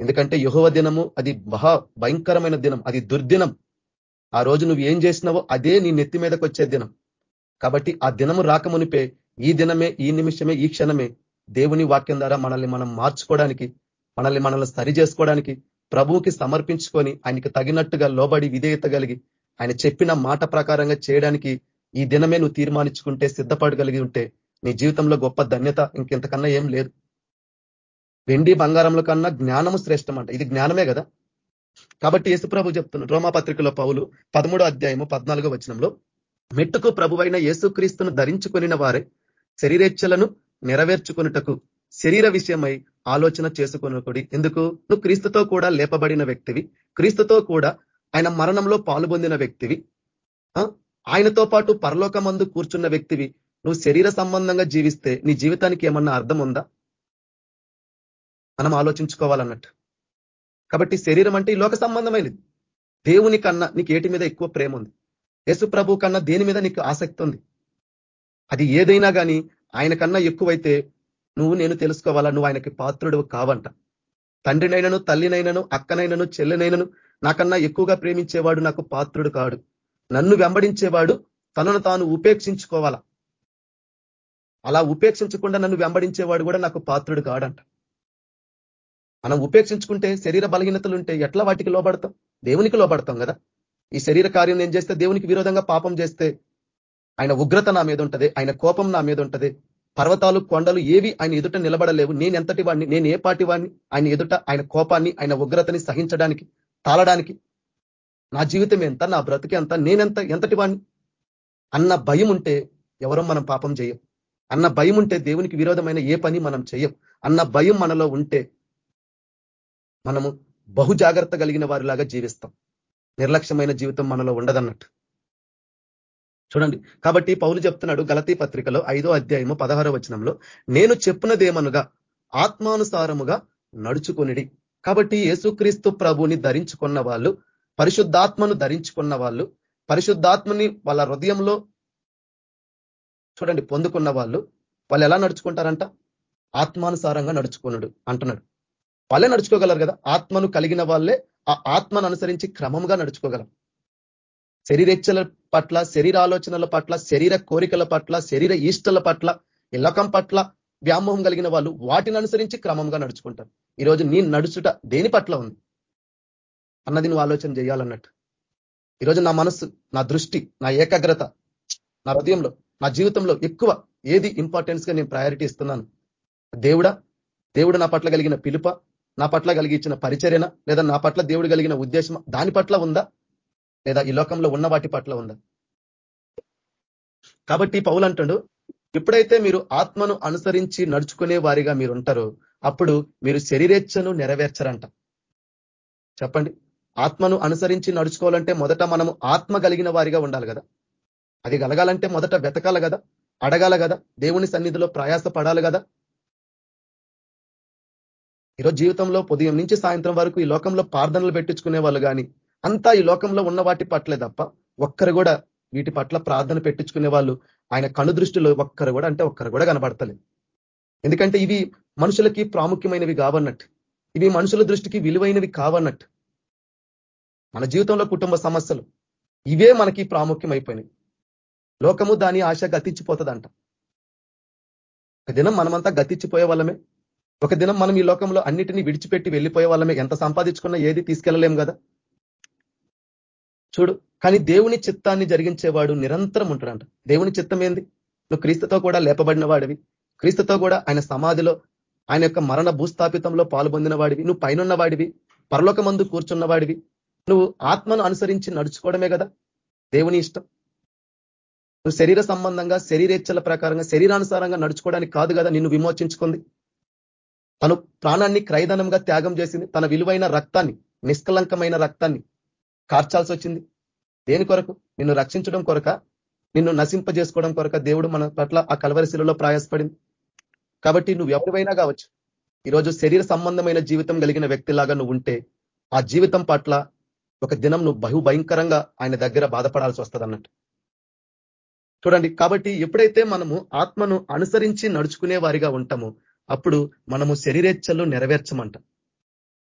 ఎందుకంటే యుహవ దినము అది మహా భయంకరమైన దినం అది దుర్దినం. ఆ రోజు నువ్వు ఏం చేసినావో అదే నీ నెత్తి మీదకి వచ్చే దినం. కాబట్టి ఆ దినము రాకమునిపే ఈ దినమే ఈ నిమిషమే ఈ క్షణమే దేవుని వాక్యం ద్వారా మనల్ని మనం మార్చుకోవడానికి మనల్ని మనల్ని సరి చేసుకోవడానికి ప్రభువుకి సమర్పించుకొని ఆయనకి తగినట్టుగా లోబడి విధేయత కలిగి ఆయన చెప్పిన మాట ప్రకారంగా చేయడానికి ఈ దినమే నువ్వు తీర్మానించుకుంటే సిద్ధపడగలిగి ఉంటే నీ జీవితంలో గొప్ప ధన్యత ఇంకెంతకన్నా ఏం లేదు. వెండి బంగారంలో కన్నా జ్ఞానము శ్రేష్టం అంట ఇది జ్ఞానమే కదా? కాబట్టి యేసుప్రభు చెప్తున్నాడు రోమాపత్రికలో పౌలు పదమూడో అధ్యాయము పద్నాలుగో వచనంలో మెట్టుకు ప్రభువైన యేసుక్రీస్తును ధరించుకుని వారే శరీరేచ్ఛలను నెరవేర్చుకున్నటకు శరీర విషయమై ఆలోచన చేసుకున్నకుడి ఎందుకు? నువ్వు క్రీస్తుతో కూడా లేపబడిన వ్యక్తివి క్రీస్తుతో కూడా ఆయన మరణంలో పాల్పొందిన వ్యక్తివి ఆయనతో పాటు పరలోకమందు కూర్చున్న వ్యక్తివి నువ్వు శరీర సంబంధంగా జీవిస్తే నీ జీవితానికి ఏమన్నా అర్థం ఉందా? మనం ఆలోచించుకోవాలన్నట్టు. కాబట్టి శరీరం అంటే ఈ లోక సంబంధమైనది. దేవుని కన్నా నీకు ఏటి మీద ఎక్కువ ప్రేమ ఉంది? యేసు ప్రభు కన్నా దేని మీద నీకు ఆసక్తి ఉంది? అది ఏదైనా కానీ ఆయన కన్నా ఎక్కువైతే నువ్వు నేను తెలుసుకోవాలా? నువ్వు ఆయనకి పాత్రుడు కావంట. తండ్రినైనను తల్లినైనను అక్కనైనను చెల్లెనైనను నాకన్నా ఎక్కువగా ప్రేమించేవాడు నాకు పాత్రుడు కాడు. నన్ను వెంబడించేవాడు తనను తాను ఉపేక్షించుకోవాలా? అలా ఉపేక్షించకుండా నన్ను వెంబడించేవాడు కూడా నాకు పాత్రుడు కాడంట. మనం ఉపేక్షించుకుంటే శరీర బలహీనతలు ఉంటే ఎట్లా వాటికి లోబడతాం? దేవునికి లోబడతాం కదా. ఈ శరీర కార్యం ఏం చేస్తే దేవునికి విరోధంగా పాపం చేస్తే ఆయన ఉగ్రత నా మీద ఉంటది ఆయన కోపం నా మీద ఉంటది. పర్వతాలు కొండలు ఏవి ఆయన ఎదుట నిలబడలేవు. నేను ఎంతటి వాడిని నేను ఏ పాటి వాడిని? ఆయన ఎదుట ఆయన కోపాన్ని ఆయన ఉగ్రతని సహించడానికి తాళడానికి. నా జీవితం ఎంత నా బ్రతికి ఎంత నేనెంత ఎంతటి వాడిని? అన్న భయం ఉంటే ఎవరో మనం పాపం చేయం అన్న భయం ఉంటే దేవునికి విరోధమైన ఏ పని మనం చేయం. అన్న భయం మనలో ఉంటే మనము బహు జాగ్రత్త కలిగిన వారిలాగా జీవిస్తాం. నిర్లక్ష్యమైన జీవితం మనలో ఉండదన్నట్టు. చూడండి. కాబట్టి పౌలు చెప్తున్నాడు గలతీ పత్రికలో ఐదో అధ్యాయము పదహారో వచనంలో నేను చెప్పినదేమనుగా ఆత్మానుసారముగా నడుచుకొనిడి. కాబట్టి యేసుక్రీస్తు ప్రభుని ధరించుకున్న వాళ్ళు పరిశుద్ధాత్మను ధరించుకున్న వాళ్ళు పరిశుద్ధాత్మని వాళ్ళ హృదయంలో చూడండి పొందుకున్న వాళ్ళు వాళ్ళు ఎలా నడుచుకుంటారంట? ఆత్మానుసారంగా నడుచుకున్నాడు అంటున్నాడు. వాళ్ళే నడుచుకోగలరు కదా? ఆత్మను కలిగిన వాళ్ళే ఆ ఆత్మను అనుసరించి క్రమంగా నడుచుకోగలం. శరీరేచ్ఛల పట్ల శరీర ఆలోచనల పట్ల శరీర కోరికల పట్ల శరీర ఈష్టల పట్ల ఇలకం పట్ల వ్యామోహం కలిగిన వాళ్ళు వాటిని అనుసరించి క్రమంగా నడుచుకుంటారు. ఈరోజు నీ నడుచుట దేని పట్ల ఉంది? అన్నది నువ్వు ఆలోచన చేయాలన్నట్టు. ఈరోజు నా మనస్సు నా దృష్టి నా ఏకాగ్రత నా హృదయంలో నా జీవితంలో ఎక్కువ ఏది ఇంపార్టెన్స్గా నేను ప్రయారిటీ ఇస్తున్నాను? దేవుడా? దేవుడు నా పట్ల కలిగిన పిలుప నా పట్ల కలిగించిన పరిచర్యన లేదా నా పట్ల దేవుడు కలిగిన ఉద్దేశం దాని పట్ల ఉందా? లేదా ఈ లోకంలో ఉన్న వాటి పట్ల ఉందా? కాబట్టి పౌలు అంటాడు ఎప్పుడైతే మీరు ఆత్మను అనుసరించి నడుచుకునే వారిగా మీరు ఉంటారో అప్పుడు మీరు శరీరేచ్ఛను నెరవేర్చరంట. చెప్పండి. ఆత్మను అనుసరించి నడుచుకోవాలంటే మొదట మనము ఆత్మ కలిగిన వారిగా ఉండాలి కదా? అది కలగాలంటే మొదట వెతకాల కదా అడగాల కదా దేవుని సన్నిధిలో ప్రయాస పడాలి కదా. ఈరోజు జీవితంలో ఉదయం నుంచి సాయంత్రం వరకు ఈ లోకంలో ప్రార్థనలు పెట్టించుకునే వాళ్ళు కానీ అంతా ఈ లోకంలో ఉన్న వాటి పట్లే తప్ప ఒక్కరు కూడా వీటి పట్ల ప్రార్థన పెట్టించుకునే వాళ్ళు ఆయన కను దృష్టిలో ఒక్కరు కూడా అంటే ఒక్కరు కూడా కనబడతలేదు. ఎందుకంటే ఇవి మనుషులకి ప్రాముఖ్యమైనవి కావన్నట్టు ఇవి మనుషుల దృష్టికి విలువైనవి కావన్నట్టు. మన జీవితంలో కుటుంబ సమస్యలు ఇవే మనకి ప్రాముఖ్యం అయిపోయినాయి లోకము దాని ఆశ గతించిపోతుందంట. ఒక దినం మనమంతా గతించిపోయే వాళ్ళమే. ఒక దినం మనం ఈ లోకంలో అన్నిటినీ విడిచిపెట్టి వెళ్ళిపోయే వాళ్ళమే. ఎంత సంపాదించుకున్నా ఏది తీసుకెళ్ళలేం కదా? చూడు కానీ దేవుని చిత్తాన్ని జరిగించేవాడు నిరంతరం ఉంటాడంట. దేవుని చిత్తం ఏంది? నువ్వు క్రీస్తుతో కూడా లేపబడిన వాడివి. క్రీస్తుతో కూడా ఆయన సమాధిలో ఆయన యొక్క మరణ భూస్థాపితంలో పాల్పొందిన వాడివి. నువ్వు పైనున్న వాడివి. పరలోకమందు కూర్చున్న వాడివి. నువ్వు ఆత్మను అనుసరించి నడుచుకోవడమే కదా? దేవుని ఇష్టం. నువ్వు శరీర సంబంధంగా శరీరేచ్ఛల ప్రకారంగా శరీరానుసారంగా నడుచుకోవడానికి కాదు కదా నిన్ను విమోచించుకుంది. తను ప్రాణాన్ని క్రయధనంగా త్యాగం చేసింది. తన విలువైన రక్తాన్ని నిష్కలంకమైన రక్తాన్ని కార్చాల్సి వచ్చింది. దేని కొరకు? నిన్ను రక్షించడం కొరక నిన్ను నశింపజేసుకోవడం కొరక దేవుడు మన పట్ల ఆ కలవరిశిలలో ప్రయాసపడింది. కాబట్టి నువ్వు ఎవరివైనా కావచ్చు ఈరోజు శరీర సంబంధమైన జీవితం కలిగిన వ్యక్తిలాగా నువ్వు ఉంటే ఆ జీవితం పట్ల ఒక దినం నువ్వు బహు భయంకరంగా ఆయన దగ్గర బాధపడాల్సి వస్తుంది అన్నట్టు చూడండి కాబట్టి ఎప్పుడైతే మనము ఆత్మను అనుసరించి నడుచుకునే వారిగా ఉంటామో అప్పుడు మనము శరీరేచ్ఛలు నెరవేర్చమంట.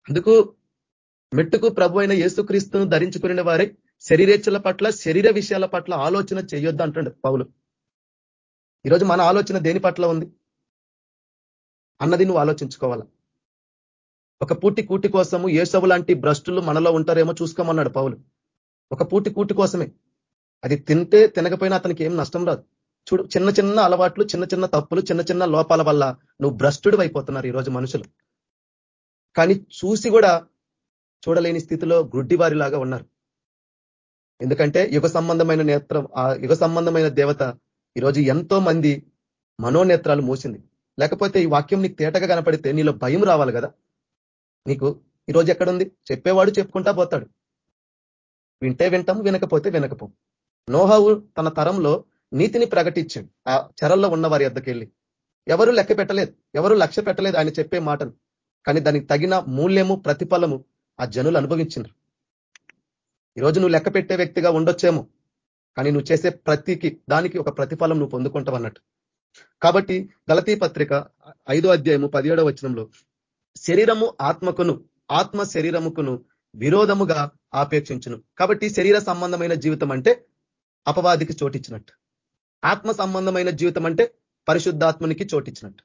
అందుకు మెట్టుకు ప్రభు అయిన యేసుక్రీస్తును ధరించుకునే వారే శరీరేచ్ఛల పట్ల శరీర విషయాల పట్ల ఆలోచన చేయొద్దు అంటాడు పౌలు. ఈరోజు మన ఆలోచన దేని పట్ల ఉంది? అన్నది నువ్వు ఆలోచించుకోవాలా? ఒక పూటి కూటి కోసము ఏసవు లాంటి భ్రష్టులు మనలో ఉంటారేమో చూసుకోమన్నాడు పౌలు. ఒక పూటి కూటి కోసమే. అది తింటే తినకపోయినా అతనికి ఏం నష్టం రాదు. చూడు చిన్న చిన్న అలవాట్లు చిన్న చిన్న తప్పులు చిన్న చిన్న లోపాల వల్ల నువ్వు భ్రష్టుడు అయిపోతున్నారు ఈరోజు మనుషులు. కానీ చూసి కూడా చూడలేని స్థితిలో గుడ్డివారిలాగా ఉన్నారు. ఎందుకంటే యుగ సంబంధమైన నేత్రం ఆ యుగ సంబంధమైన దేవత ఈరోజు ఎంతో మంది మనోనేత్రాలు మూసింది. లేకపోతే ఈ వాక్యం నీకు తేటగా కనపడితే నీలో భయం రావాలి కదా. నీకు ఈరోజు ఎక్కడుంది? చెప్పేవాడు చెప్పుకుంటా పోతాడు. వింటే వింటాం వినకపోతే వినకపోం. నోహవు తన తరంలో నీతిని ప్రకటించాడు ఆ చెరల్లో ఉన్న వారి ఎద్దకెళ్ళి ఎవరు లెక్క పెట్టలేదు ఎవరు లక్ష్య పెట్టలేదు ఆయన చెప్పే మాటను కానీ దానికి తగిన మూల్యము ప్రతిఫలము ఆ జనులు అనుభవించినారు. ఈరోజు నువ్వు లెక్క పెట్టే వ్యక్తిగా ఉండొచ్చేమో కానీ నువ్వు చేసే ప్రతికి దానికి ఒక ప్రతిఫలం నువ్వు పొందుకుంటావు అన్నట్టు. కాబట్టి గలతీ పత్రిక ఐదో అధ్యాయము పదిహేడో వచనంలో శరీరము ఆత్మకును ఆత్మ శరీరముకును విరోధముగా ఆపేక్షించును. కాబట్టి శరీర సంబంధమైన జీవితం అంటే అపవాదికి చోటిచ్చినట్టు. ఆత్మ సంబంధమైన జీవితం అంటే పరిశుద్ధాత్మనికి చోటిచ్చినట్టు.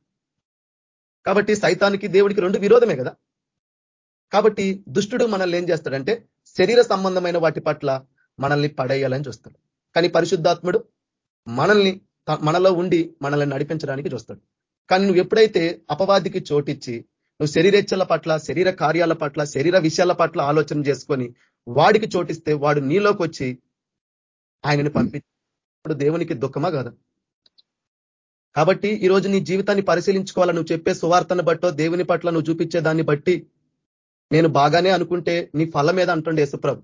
కాబట్టి సైతానికి దేవుడికి రెండు విరోధమే కదా? కాబట్టి దుష్టుడు మనల్ని ఏం చేస్తాడంటే శరీర సంబంధమైన వాటి పట్ల మనల్ని పడేయాలని చూస్తాడు. కానీ పరిశుద్ధాత్ముడు మనల్ని మనలో ఉండి మనల్ని నడిపించడానికి చూస్తాడు. కానీ నువ్వు ఎప్పుడైతే అపవాదికి చోటిచ్చి నువ్వు శరీరేచ్ఛల పట్ల శరీర కార్యాల పట్ల శరీర విషయాల పట్ల ఆలోచన చేసుకొని వాడికి చోటిస్తే వాడు నీలోకి వచ్చి ఆయనని పంపించడు దేవునికి దుఃఖమా కదా? కాబట్టి ఈరోజు నీ జీవితాన్ని పరిశీలించుకోవాలా? నువ్వు చెప్పే సువార్తను బట్టో దేవుని పట్ల నువ్వు చూపించే దాన్ని బట్టి నేను బాగానే అనుకుంటే నీ ఫలం ఏదో అంటుండే యేసుప్రభు?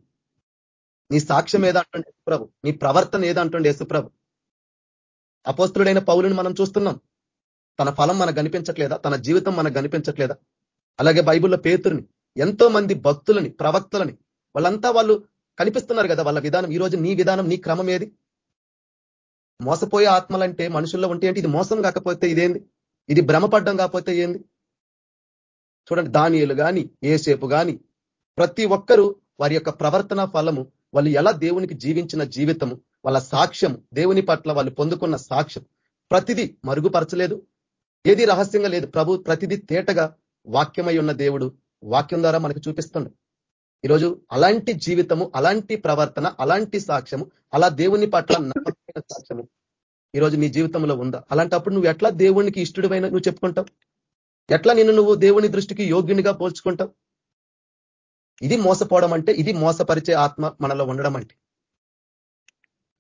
నీ సాక్ష్యం ఏదో అంటుండే యేసుప్రభు? నీ ప్రవర్తన ఏదో అంటుండే యేసుప్రభు? అపోస్తుడైన పౌరుని మనం చూస్తున్నాం. తన ఫలం మనకు కనిపించట్లేదా? తన జీవితం మనకు కనిపించట్లేదా? అలాగే బైబుల్లో పేతుర్ని ఎంతో మంది భక్తులని ప్రవక్తలని వాళ్ళంతా వాళ్ళు కనిపిస్తున్నారు కదా వాళ్ళ విధానం. ఈ రోజు నీ విధానం నీ క్రమం ఏది? మోసపోయే ఆత్మలంటే మనుషుల్లో ఉంటే ఏంటి? ఇది మోసం కాకపోతే ఇదేంది? ఇది భ్రమపడ్డం కాకపోతే ఏంది? చూడండి దానియలు కానీ ఏసేపు కానీ ప్రతి ఒక్కరూ వారి యొక్క ప్రవర్తన ఫలము వాళ్ళు ఎలా దేవునికి జీవించిన జీవితము వాళ్ళ సాక్ష్యం దేవుని పట్ల వాళ్ళు పొందుకున్న సాక్ష్యం ప్రతిదీ మరుగుపరచలేదు. ఏది రహస్యంగా లేదు. ప్రభు ప్రతిదీ తేటగా వాక్యమై ఉన్న దేవుడు వాక్యం ద్వారా మనకు చూపిస్తుండ ఈరోజు అలాంటి జీవితము అలాంటి ప్రవర్తన అలాంటి సాక్ష్యము అలా దేవుని పట్ల నమ్మకమైన సాక్ష్యము ఈరోజు నీ జీవితంలో ఉందా? అలాంటప్పుడు నువ్వు ఎట్లా దేవునికి ఇష్టడమైన నువ్వు చెప్పుకుంటావు? ఎట్లా నిన్ను నువ్వు దేవుని దృష్టికి యోగ్యునిగా పోల్చుకుంటావు? ఇది మోసపోవడం అంటే ఇది మోసపరిచే ఆత్మ మనలో ఉండడం అంటే.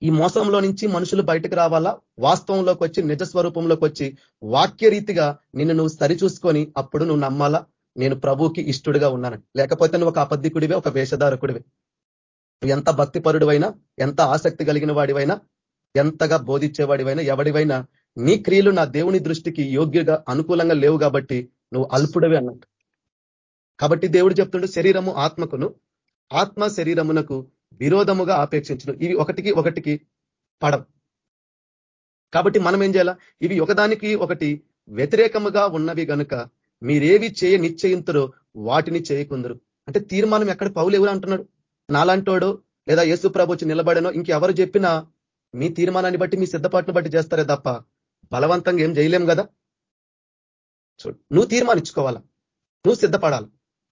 ఈ మోసంలో నుంచి మనుషులు బయటకు రావాలా? వాస్తవంలోకి వచ్చి నిజ స్వరూపంలోకి వచ్చి వాక్య రీతిగా నిన్ను నువ్వు సరిచూసుకొని అప్పుడు నువ్వు నమ్మాలా? నేను ప్రభుకి ఇష్టడుగా ఉన్నాను లేకపోతే నువ్వు ఒక అబద్ధికుడివే ఒక వేషధారకుడివే. నువ్వు ఎంత భక్తిపరుడివైనా ఎంత ఆసక్తి కలిగిన వాడివైనా ఎంతగా బోధించేవాడివైనా ఎవడివైనా నీ క్రియలు నా దేవుని దృష్టికి యోగ్యగా అనుకూలంగా లేవు కాబట్టి నువ్వు అల్పుడవే అన్నట్టు. కాబట్టి దేవుడు చెప్తుండు శరీరము ఆత్మకును ఆత్మ శరీరమునకు విరోధముగా ఆపేక్షించడం ఇవి ఒకటికి ఒకటికి పడం కాబట్టి మనం ఏం చేయాలా? ఇవి ఒకదానికి ఒకటి వ్యతిరేకముగా ఉన్నవి కనుక మీరేవి చేయ నిశ్చయింతురో వాటిని చేయకుందరు అంటే తీర్మానం ఎక్కడ పౌలు ఎవరు అంటున్నాడు? నాలాంటోడు లేదా యేసు ప్రభు వచ్చి నిలబడనో ఇంకెవరు చెప్పినా మీ తీర్మానాన్ని బట్టి మీ సిద్ధపాటును బట్టి చేస్తారే తప్ప బలవంతంగా ఏం చేయలేం కదా? చూడు నువ్వు తీర్మానించుకోవాలా? నువ్వు సిద్ధపడాలి?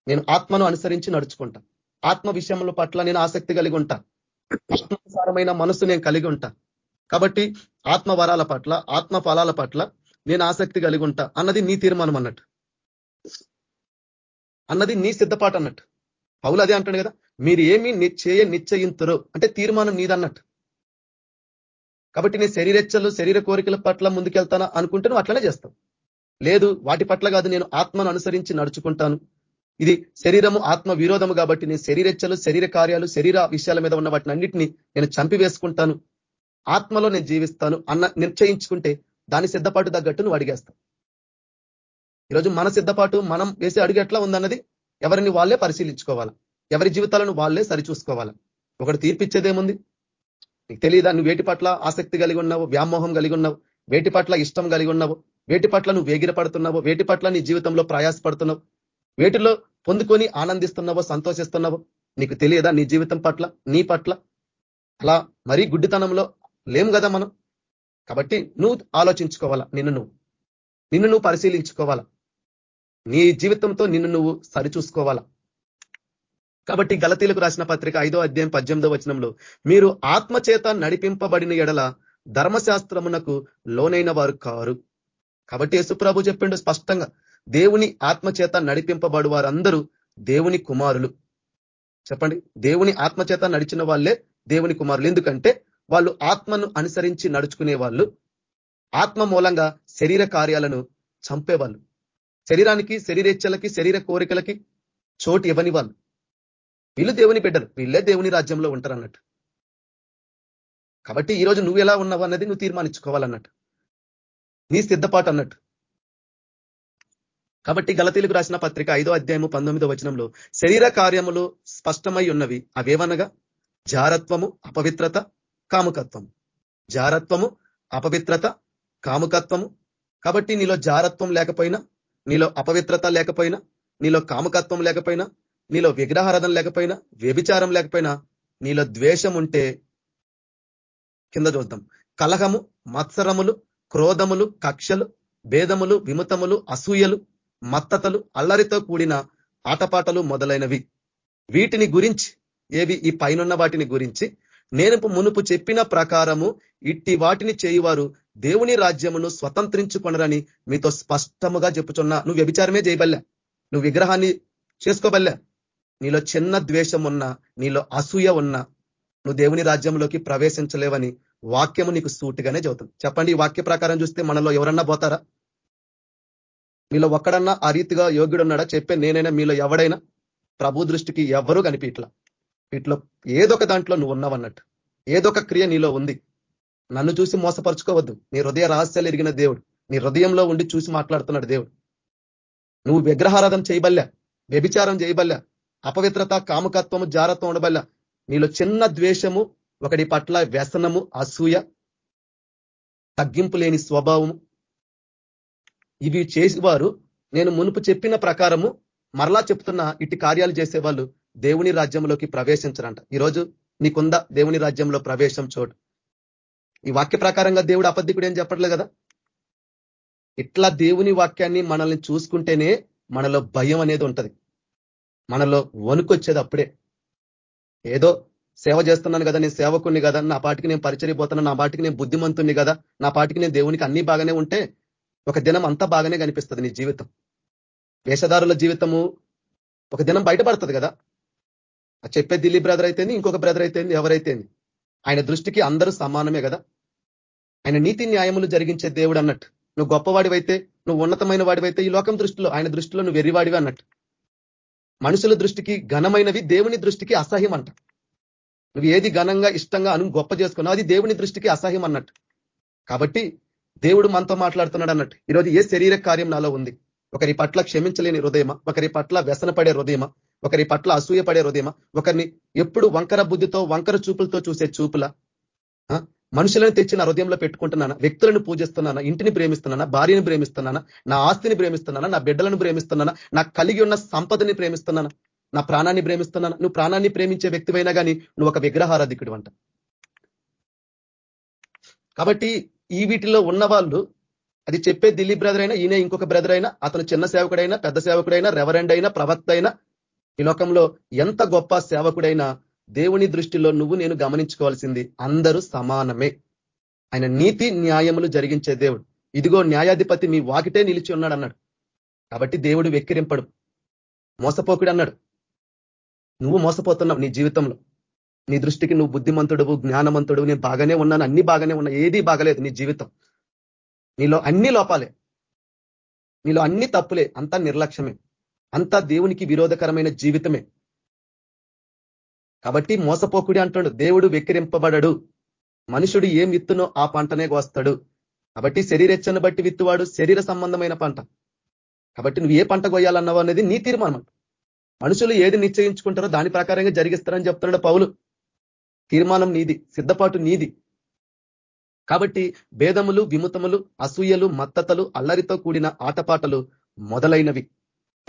నేను ఆత్మను అనుసరించి నడుచుకుంటా. ఆత్మ విషయముల పట్ల నేను ఆసక్తి కలిగి ఉంటా. ఆత్మానుసారమైన మనసు నేను కలిగి ఉంటా. కాబట్టి ఆత్మ వరాల పట్ల ఆత్మ ఫలాల పట్ల నేను ఆసక్తి కలిగి ఉంటా అన్నది నీ తీర్మానం అన్నట్టు. అన్నది నీ సిద్ధపాటు అన్నట్టు. పౌలు అదే అంటాడు కదా మీరు ఏమి చేయ నిశ్చయింతురు అంటే తీర్మానం నీదన్నట్టు. కాబట్టి నేను శరీరెచ్చలు శరీర కోరికల పట్ల ముందుకెళ్తానా అనుకుంటే నువ్వు అట్లనే చేస్తావు. లేదు వాటి పట్ల కాదు నేను ఆత్మను అనుసరించి నడుచుకుంటాను. ఇది శరీరము ఆత్మ విరోధము కాబట్టి నేను శరీరెచ్చలు శరీర కార్యాలు శరీర విషయాల మీద ఉన్న వాటిని అన్నింటినీ నేను చంపివేసుకుంటాను. ఆత్మలో నేను జీవిస్తాను అన్న నిశ్చయించుకుంటే దాని సిద్ధపాటు తగ్గట్టు నువ్వు అడిగేస్తావు. ఈరోజు మన సిద్ధపాటు మనం వేసే అడుగు ఎట్లా ఉందన్నది ఎవరిని వాళ్ళే పరిశీలించుకోవాలి? ఎవరి జీవితాలను వాళ్ళే సరిచూసుకోవాలి? ఒకటి తీర్పిచ్చేదేముంది? నీకు తెలియదా? నువ్వు వేటి పట్ల ఆసక్తి కలిగి ఉన్నావు? వ్యామోహం కలిగి ఉన్నావు? వేటి పట్ల ఇష్టం కలిగి ఉన్నావు? వేటి పట్ల నువ్వు వేగిరపడుతున్నావు? వేటి పట్ల నీ జీవితంలో ప్రయాసపడుతున్నావు? వేటిలో పొందుకొని ఆనందిస్తున్నావో? సంతోషిస్తున్నావో? నీకు తెలియదా నీ జీవితం పట్ల? నీ పట్ల? అలా మరీ గుడ్డితనంలో లేము కదా మనం? కాబట్టి నువ్వు ఆలోచించుకోవాలా? నిన్ను నువ్వు. నిన్ను నువ్వు పరిశీలించుకోవాలా? నీ జీవితంతో నిన్ను నువ్వు సరిచూసుకోవాలా? కాబట్టి గలతీలకు రాసిన పత్రిక ఐదో అధ్యాయం పద్దెనిమిదో వచనంలో మీరు ఆత్మచేత నడిపింపబడిన ఎడల ధర్మశాస్త్రమునకు లోనైన వారు కారు. కాబట్టి యేసుప్రభు చెప్పిండు స్పష్టంగా దేవుని ఆత్మచేత నడిపింపబడు వారందరూ దేవుని కుమారులు. చెప్పండి దేవుని ఆత్మచేత నడిచిన వాళ్ళే దేవుని కుమారులు. ఎందుకంటే వాళ్ళు ఆత్మను అనుసరించి నడుచుకునే వాళ్ళు ఆత్మ మూలంగా శరీర కార్యాలను చంపేవాళ్ళు. శరీరానికి శరీరేచ్ఛలకి శరీర కోరికలకి చోటు ఇవ్వని వాళ్ళు. వీళ్ళు దేవుని బిడ్డలు. వీళ్ళే దేవుని రాజ్యంలో ఉంటారు అన్నట్టు కాబట్టి ఈరోజు నువ్వు ఎలా ఉన్నావు అన్నది నువ్వు తీర్మానించుకోవాలన్నట్టు. నీ సిద్ధపాటు అన్నట్టు. కాబట్టి గలతీలకు రాసిన పత్రిక ఐదో అధ్యాయము పంతొమ్మిదో వచనంలో శరీర కార్యములు స్పష్టమై ఉన్నవి అవేవనగా? జారత్వము అపవిత్రత కాముకత్వము. జారత్వము అపవిత్రత కాముకత్వము. కాబట్టి నీలో జారత్వం లేకపోయినా నీలో అపవిత్రత లేకపోయినా నీలో కామకత్వం లేకపోయినా నీలో విగ్రహారాధన లేకపోయినా వ్యభిచారం లేకపోయినా నీలో ద్వేషం ఉంటే కింద చూద్దాం. కలహము మత్సరములు క్రోధములు కక్షలు భేదములు విముతములు అసూయలు మత్తతలు అల్లరితో కూడిన ఆటపాటలు మొదలైనవి. వీటిని గురించి ఏవి ఈ పైనున్న వాటిని గురించి నేను మునుపు చెప్పిన ప్రకారము ఇట్టి వాటిని చేయువారు దేవుని రాజ్యమును స్వతంత్రించుకొనరని మీతో స్పష్టముగా చెప్పుచున్నా. నువ్వు వ్యభిచారమే చేయబల్లా. నువ్వు విగ్రహాన్ని చేసుకోబల్లా. నీలో చిన్న ద్వేషం ఉన్నా నీలో అసూయ ఉన్నా నువ్వు దేవుని రాజ్యంలోకి ప్రవేశించలేవని వాక్యము నీకు సూటిగానే చెబుతుంది. చెప్పండి ఈ వాక్య ప్రకారం చూస్తే మనలో ఎవరన్నా పోతారా? మీలో ఒక్కడన్నా ఆ రీతిగా యోగ్యుడు ఉన్నాడా చెప్పే నేనైనా మీలో ఎవడైనా? ప్రభు దృష్టికి ఎవరు కనిపించట్లా. వీటిలో ఏదొక దాంట్లో నువ్వు ఉన్నావన్నట్టు. ఏదొక క్రియ నీలో ఉంది. నన్ను చూసి మోసపరుచుకోవద్దు. నీ హృదయ రహస్యాలు ఎరిగిన దేవుడు. నీ హృదయంలో ఉండి చూసి మాట్లాడుతున్నాడు దేవుడు. నువ్వు విగ్రహారాధం చేయబల్లా. వ్యభిచారం చేయబల్లా. అపవిత్రత కామకత్వము జారత్వం ఉండబల్లా. నీలో చిన్న ద్వేషము ఒకటి పట్ల వ్యసనము అసూయ తగ్గింపు లేని స్వభావము. ఇవి చేసేవారు. నేను మునుపు చెప్పిన ప్రకారము మరలా చెప్తున్న ఇట్టి కార్యాలు చేసేవాళ్ళు దేవుని రాజ్యంలోకి ప్రవేశించరంట. ఈరోజు నీకుందా దేవుని రాజ్యంలో ప్రవేశం చోటు? ఈ వాక్య ప్రకారంగా దేవుడు అబద్ధికుడు ఏం చెప్పట్లేదు కదా? ఇట్లా దేవుని వాక్యాన్ని మనల్ని చూసుకుంటేనే మనలో భయం అనేది ఉంటది. మనలో వణుకొచ్చేది అప్పుడే. ఏదో సేవ చేస్తున్నాను కదా నేను సేవకుని కదా నా పాటికి నేను పరిచయపోతున్నాను నా పాటికి నేను బుద్ధిమంతుణ్ణి కదా నా పాటికి నేను దేవునికి అన్ని బాగానే ఉంటే ఒక దినం అంతా బాగానే కనిపిస్తుంది నీ జీవితం. వేషధారుల జీవితము ఒక దినం బయటపడుతుంది కదా. చెప్పే దిల్లీ బ్రదర్ అయితేంది ఇంకొక బ్రదర్ అయితేంది ఎవరైతేంది ఆయన దృష్టికి అందరూ సమానమే కదా? ఆయన నీతి న్యాయములు జరిగించే దేవుడు అన్నట్టు. నువ్వు గొప్పవాడివైతే నువ్వు ఉన్నతమైన వాడివైతే ఈ లోకం దృష్టిలో ఆయన దృష్టిలో నువ్వు వెర్రివాడివి అన్నట్టు. మనుషుల దృష్టికి ఘనమైనవి దేవుని దృష్టికి అసహ్యం అంట. నువ్వు ఏది ఘనంగా ఇష్టంగా అను గొప్ప చేసుకున్నావు అది దేవుని దృష్టికి అసహ్యం అన్నట్టు. కాబట్టి దేవుడు మనతో మాట్లాడుతున్నాడు అన్నట్టు. ఈరోజు ఏ శరీర కార్యం నాలో ఉంది? ఒకరి పట్ల క్షమించలేని హృదయమా? ఒకరి పట్ల వ్యసనపడే హృదయమా? ఒకరి పట్ల అసూయపడే హృదయమా? ఒకరిని ఎప్పుడు వంకర బుద్ధితో వంకర చూపులతో చూసే చూపుల? మనుషులను తెచ్చి నా హృదయంలో పెట్టుకుంటున్నాను? వ్యక్తులను పూజిస్తున్నాను? ఇంటిని ప్రేమిస్తున్నాను? భార్యని ప్రేమిస్తున్నానా? నా ఆస్తిని ప్రేమిస్తున్నాను? నా బిడ్డలను ప్రేమిస్తున్నాను? నా కలిగి ఉన్న సంపదని ప్రేమిస్తున్నాను? నా ప్రాణాన్ని ప్రేమిస్తున్నాను? నువ్వు ప్రాణాన్ని ప్రేమించే వ్యక్తివైనా కానీ నువ్వు ఒక విగ్రహారాధికుడు అంట కాబట్టి ఈ వీటిలో ఉన్న వాళ్ళు అది చెప్పే దిల్లీ బ్రదర్ అయినా ఈయన ఇంకొక బ్రదర్ అయినా అతను చిన్న సేవకుడైనా పెద్ద సేవకుడైనా రెవరెండ్ అయినా ప్రవక్త అయినా ఈ లోకంలో ఎంత గొప్ప సేవకుడైనా దేవుని దృష్టిలో నువ్వు నేను గమనించుకోవాల్సింది అందరూ సమానమే. ఆయన నీతి న్యాయములు జరిగించే దేవుడు. ఇదిగో న్యాయాధిపతి మీ వాకిటే నిలిచి ఉన్నాడు అన్నాడు కాబట్టి దేవుడు వెక్కిరింపడు. మోసపోకుడు అన్నాడు నువ్వు మోసపోతున్నావు నీ జీవితంలో. నీ దృష్టికి నువ్వు బుద్ధిమంతుడు జ్ఞానవంతుడు నేను బాగానే ఉన్నాను అన్ని బాగానే ఉన్నా ఏది బాగలేదు నీ జీవితం. నీలో అన్ని లోపాలే. నీలో అన్ని తప్పులే అంతా నిర్లక్ష్యమే. అంతా దేవునికి విరోధకరమైన జీవితమే. కాబట్టి మోసపోకుడి అంటాడు దేవుడు వెక్కిరింపబడడు. మనుషుడు ఏం విత్తునో ఆ పంటనే కోస్తాడు. కాబట్టి శరీరెచ్చను బట్టి విత్తువాడు శరీర సంబంధమైన పంట. కాబట్టి నువ్వు ఏ పంట కొయ్యాలన్నావు అనేది నీ తీర్మానం. మనుషులు ఏది నిశ్చయించుకుంటారో దాని ప్రకారంగా జరిగిస్తారని చెప్తున్నాడు పౌలు. తీర్మానం నీది సిద్ధపాటు నీది. కాబట్టి భేదములు విముతములు అసూయలు మత్తతలు అల్లరితో కూడిన ఆటపాటలు మొదలైనవి.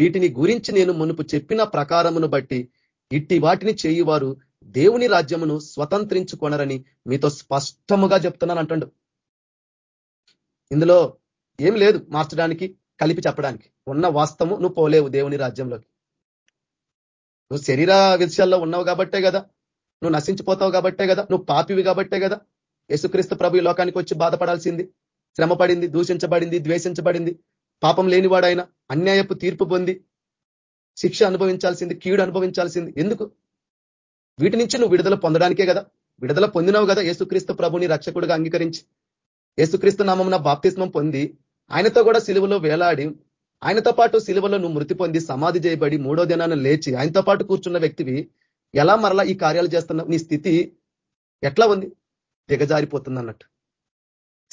వీటిని గురించి నేను మునుపు చెప్పిన ప్రకారమును బట్టి ఇట్టి వాటిని చేయువారు దేవుని రాజ్యమును స్వతంత్రించుకొనరని మీతో స్పష్టముగా చెప్తున్నాను అంటుండు. ఇందులో ఏం లేదు మార్చడానికి కలిపి చెప్పడానికి. ఉన్న వాస్తవము నువ్వు పోలేవు దేవుని రాజ్యంలోకి. నువ్వు శరీర విషయాల్లో ఉన్నావు కాబట్టే కదా. నువ్వు నశించిపోతావు కాబట్టే కదా. నువ్వు పాపివి కాబట్టే కదా. యేసుక్రీస్తు ప్రభు ఈ లోకానికి వచ్చి బాధపడాల్సింది. శ్రమపడింది దూషించబడింది ద్వేషించబడింది. పాపం లేనివాడైనా అన్యాయపు తీర్పు పొంది శిక్ష అనుభవించాల్సింది కీడు అనుభవించాల్సింది. ఎందుకు? వీటి నుంచి నువ్వు విడుదల పొందడానికే కదా. విడుదల పొందినావు కదా యేసుక్రీస్తు ప్రభుని రక్షకుడిగా అంగీకరించి. యేసుక్రీస్తు నామం బాప్తిస్మం పొంది ఆయనతో కూడా సిలువలో వేలాడి ఆయనతో పాటు సిలువలో నువ్వు మృతి పొంది సమాధి చేయబడి మూడో దినాన్ని లేచి ఆయనతో పాటు కూర్చున్న వ్యక్తివి ఎలా మరలా ఈ కార్యాలు చేస్తున్నావు? నీ స్థితి ఎట్లా ఉంది? దిగజారిపోతుంది అన్నట్టు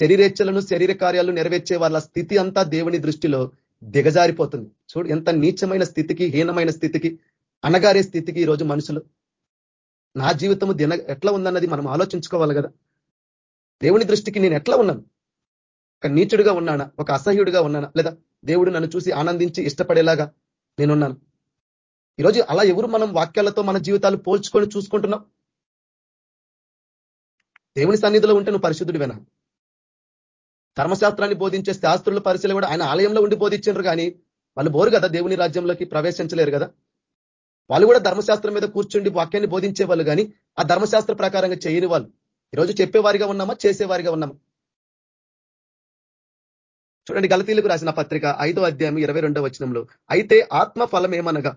శరీరేచ్ఛలను శరీర కార్యాలు నెరవేర్చే వాళ్ళ స్థితి అంతా దేవుని దృష్టిలో దిగజారిపోతుంది. చూడు ఎంత నీచమైన స్థితికి హీనమైన స్థితికి అనగారే స్థితికి ఈరోజు మనుషులు. నా జీవితము దిన ఎట్లా ఉందన్నది మనం ఆలోచించుకోవాలి కదా. దేవుని దృష్టికి నేను ఎట్లా ఉన్నాను? ఒక నీచుడుగా ఉన్నానా? ఒక అసహ్యుడిగా ఉన్నానా? లేదా దేవుడు నన్ను చూసి ఆనందించి ఇష్టపడేలాగా నేనున్నాను? ఈరోజు అలా ఎవరు మనం వాక్యాలతో మన జీవితాలు పోల్చుకొని చూసుకుంటున్నాం? దేవుని సన్నిధిలో ఉంటే నువ్వు పరిశుద్ధుడు వినా ధర్మశాస్త్రాన్ని బోధించే శాస్త్రుల పరిశీలన కూడా ఆయన ఆలయంలో ఉండి బోధించారు కానీ వాళ్ళు బోరు కదా దేవుని రాజ్యంలోకి ప్రవేశించలేరు కదా. వాళ్ళు కూడా ధర్మశాస్త్రం మీద కూర్చుండి వాక్యాన్ని బోధించే వాళ్ళు కానీ ఆ ధర్మశాస్త్ర ప్రకారంగా చేయని వాళ్ళు. ఈరోజు చెప్పేవారిగా ఉన్నామా? చేసేవారిగా ఉన్నామా? చూడండి గలతీలకు రాసిన పత్రిక ఐదో అధ్యాయం ఇరవై రెండో వచనంలో అయితే ఆత్మ ఫలం ఏమనగా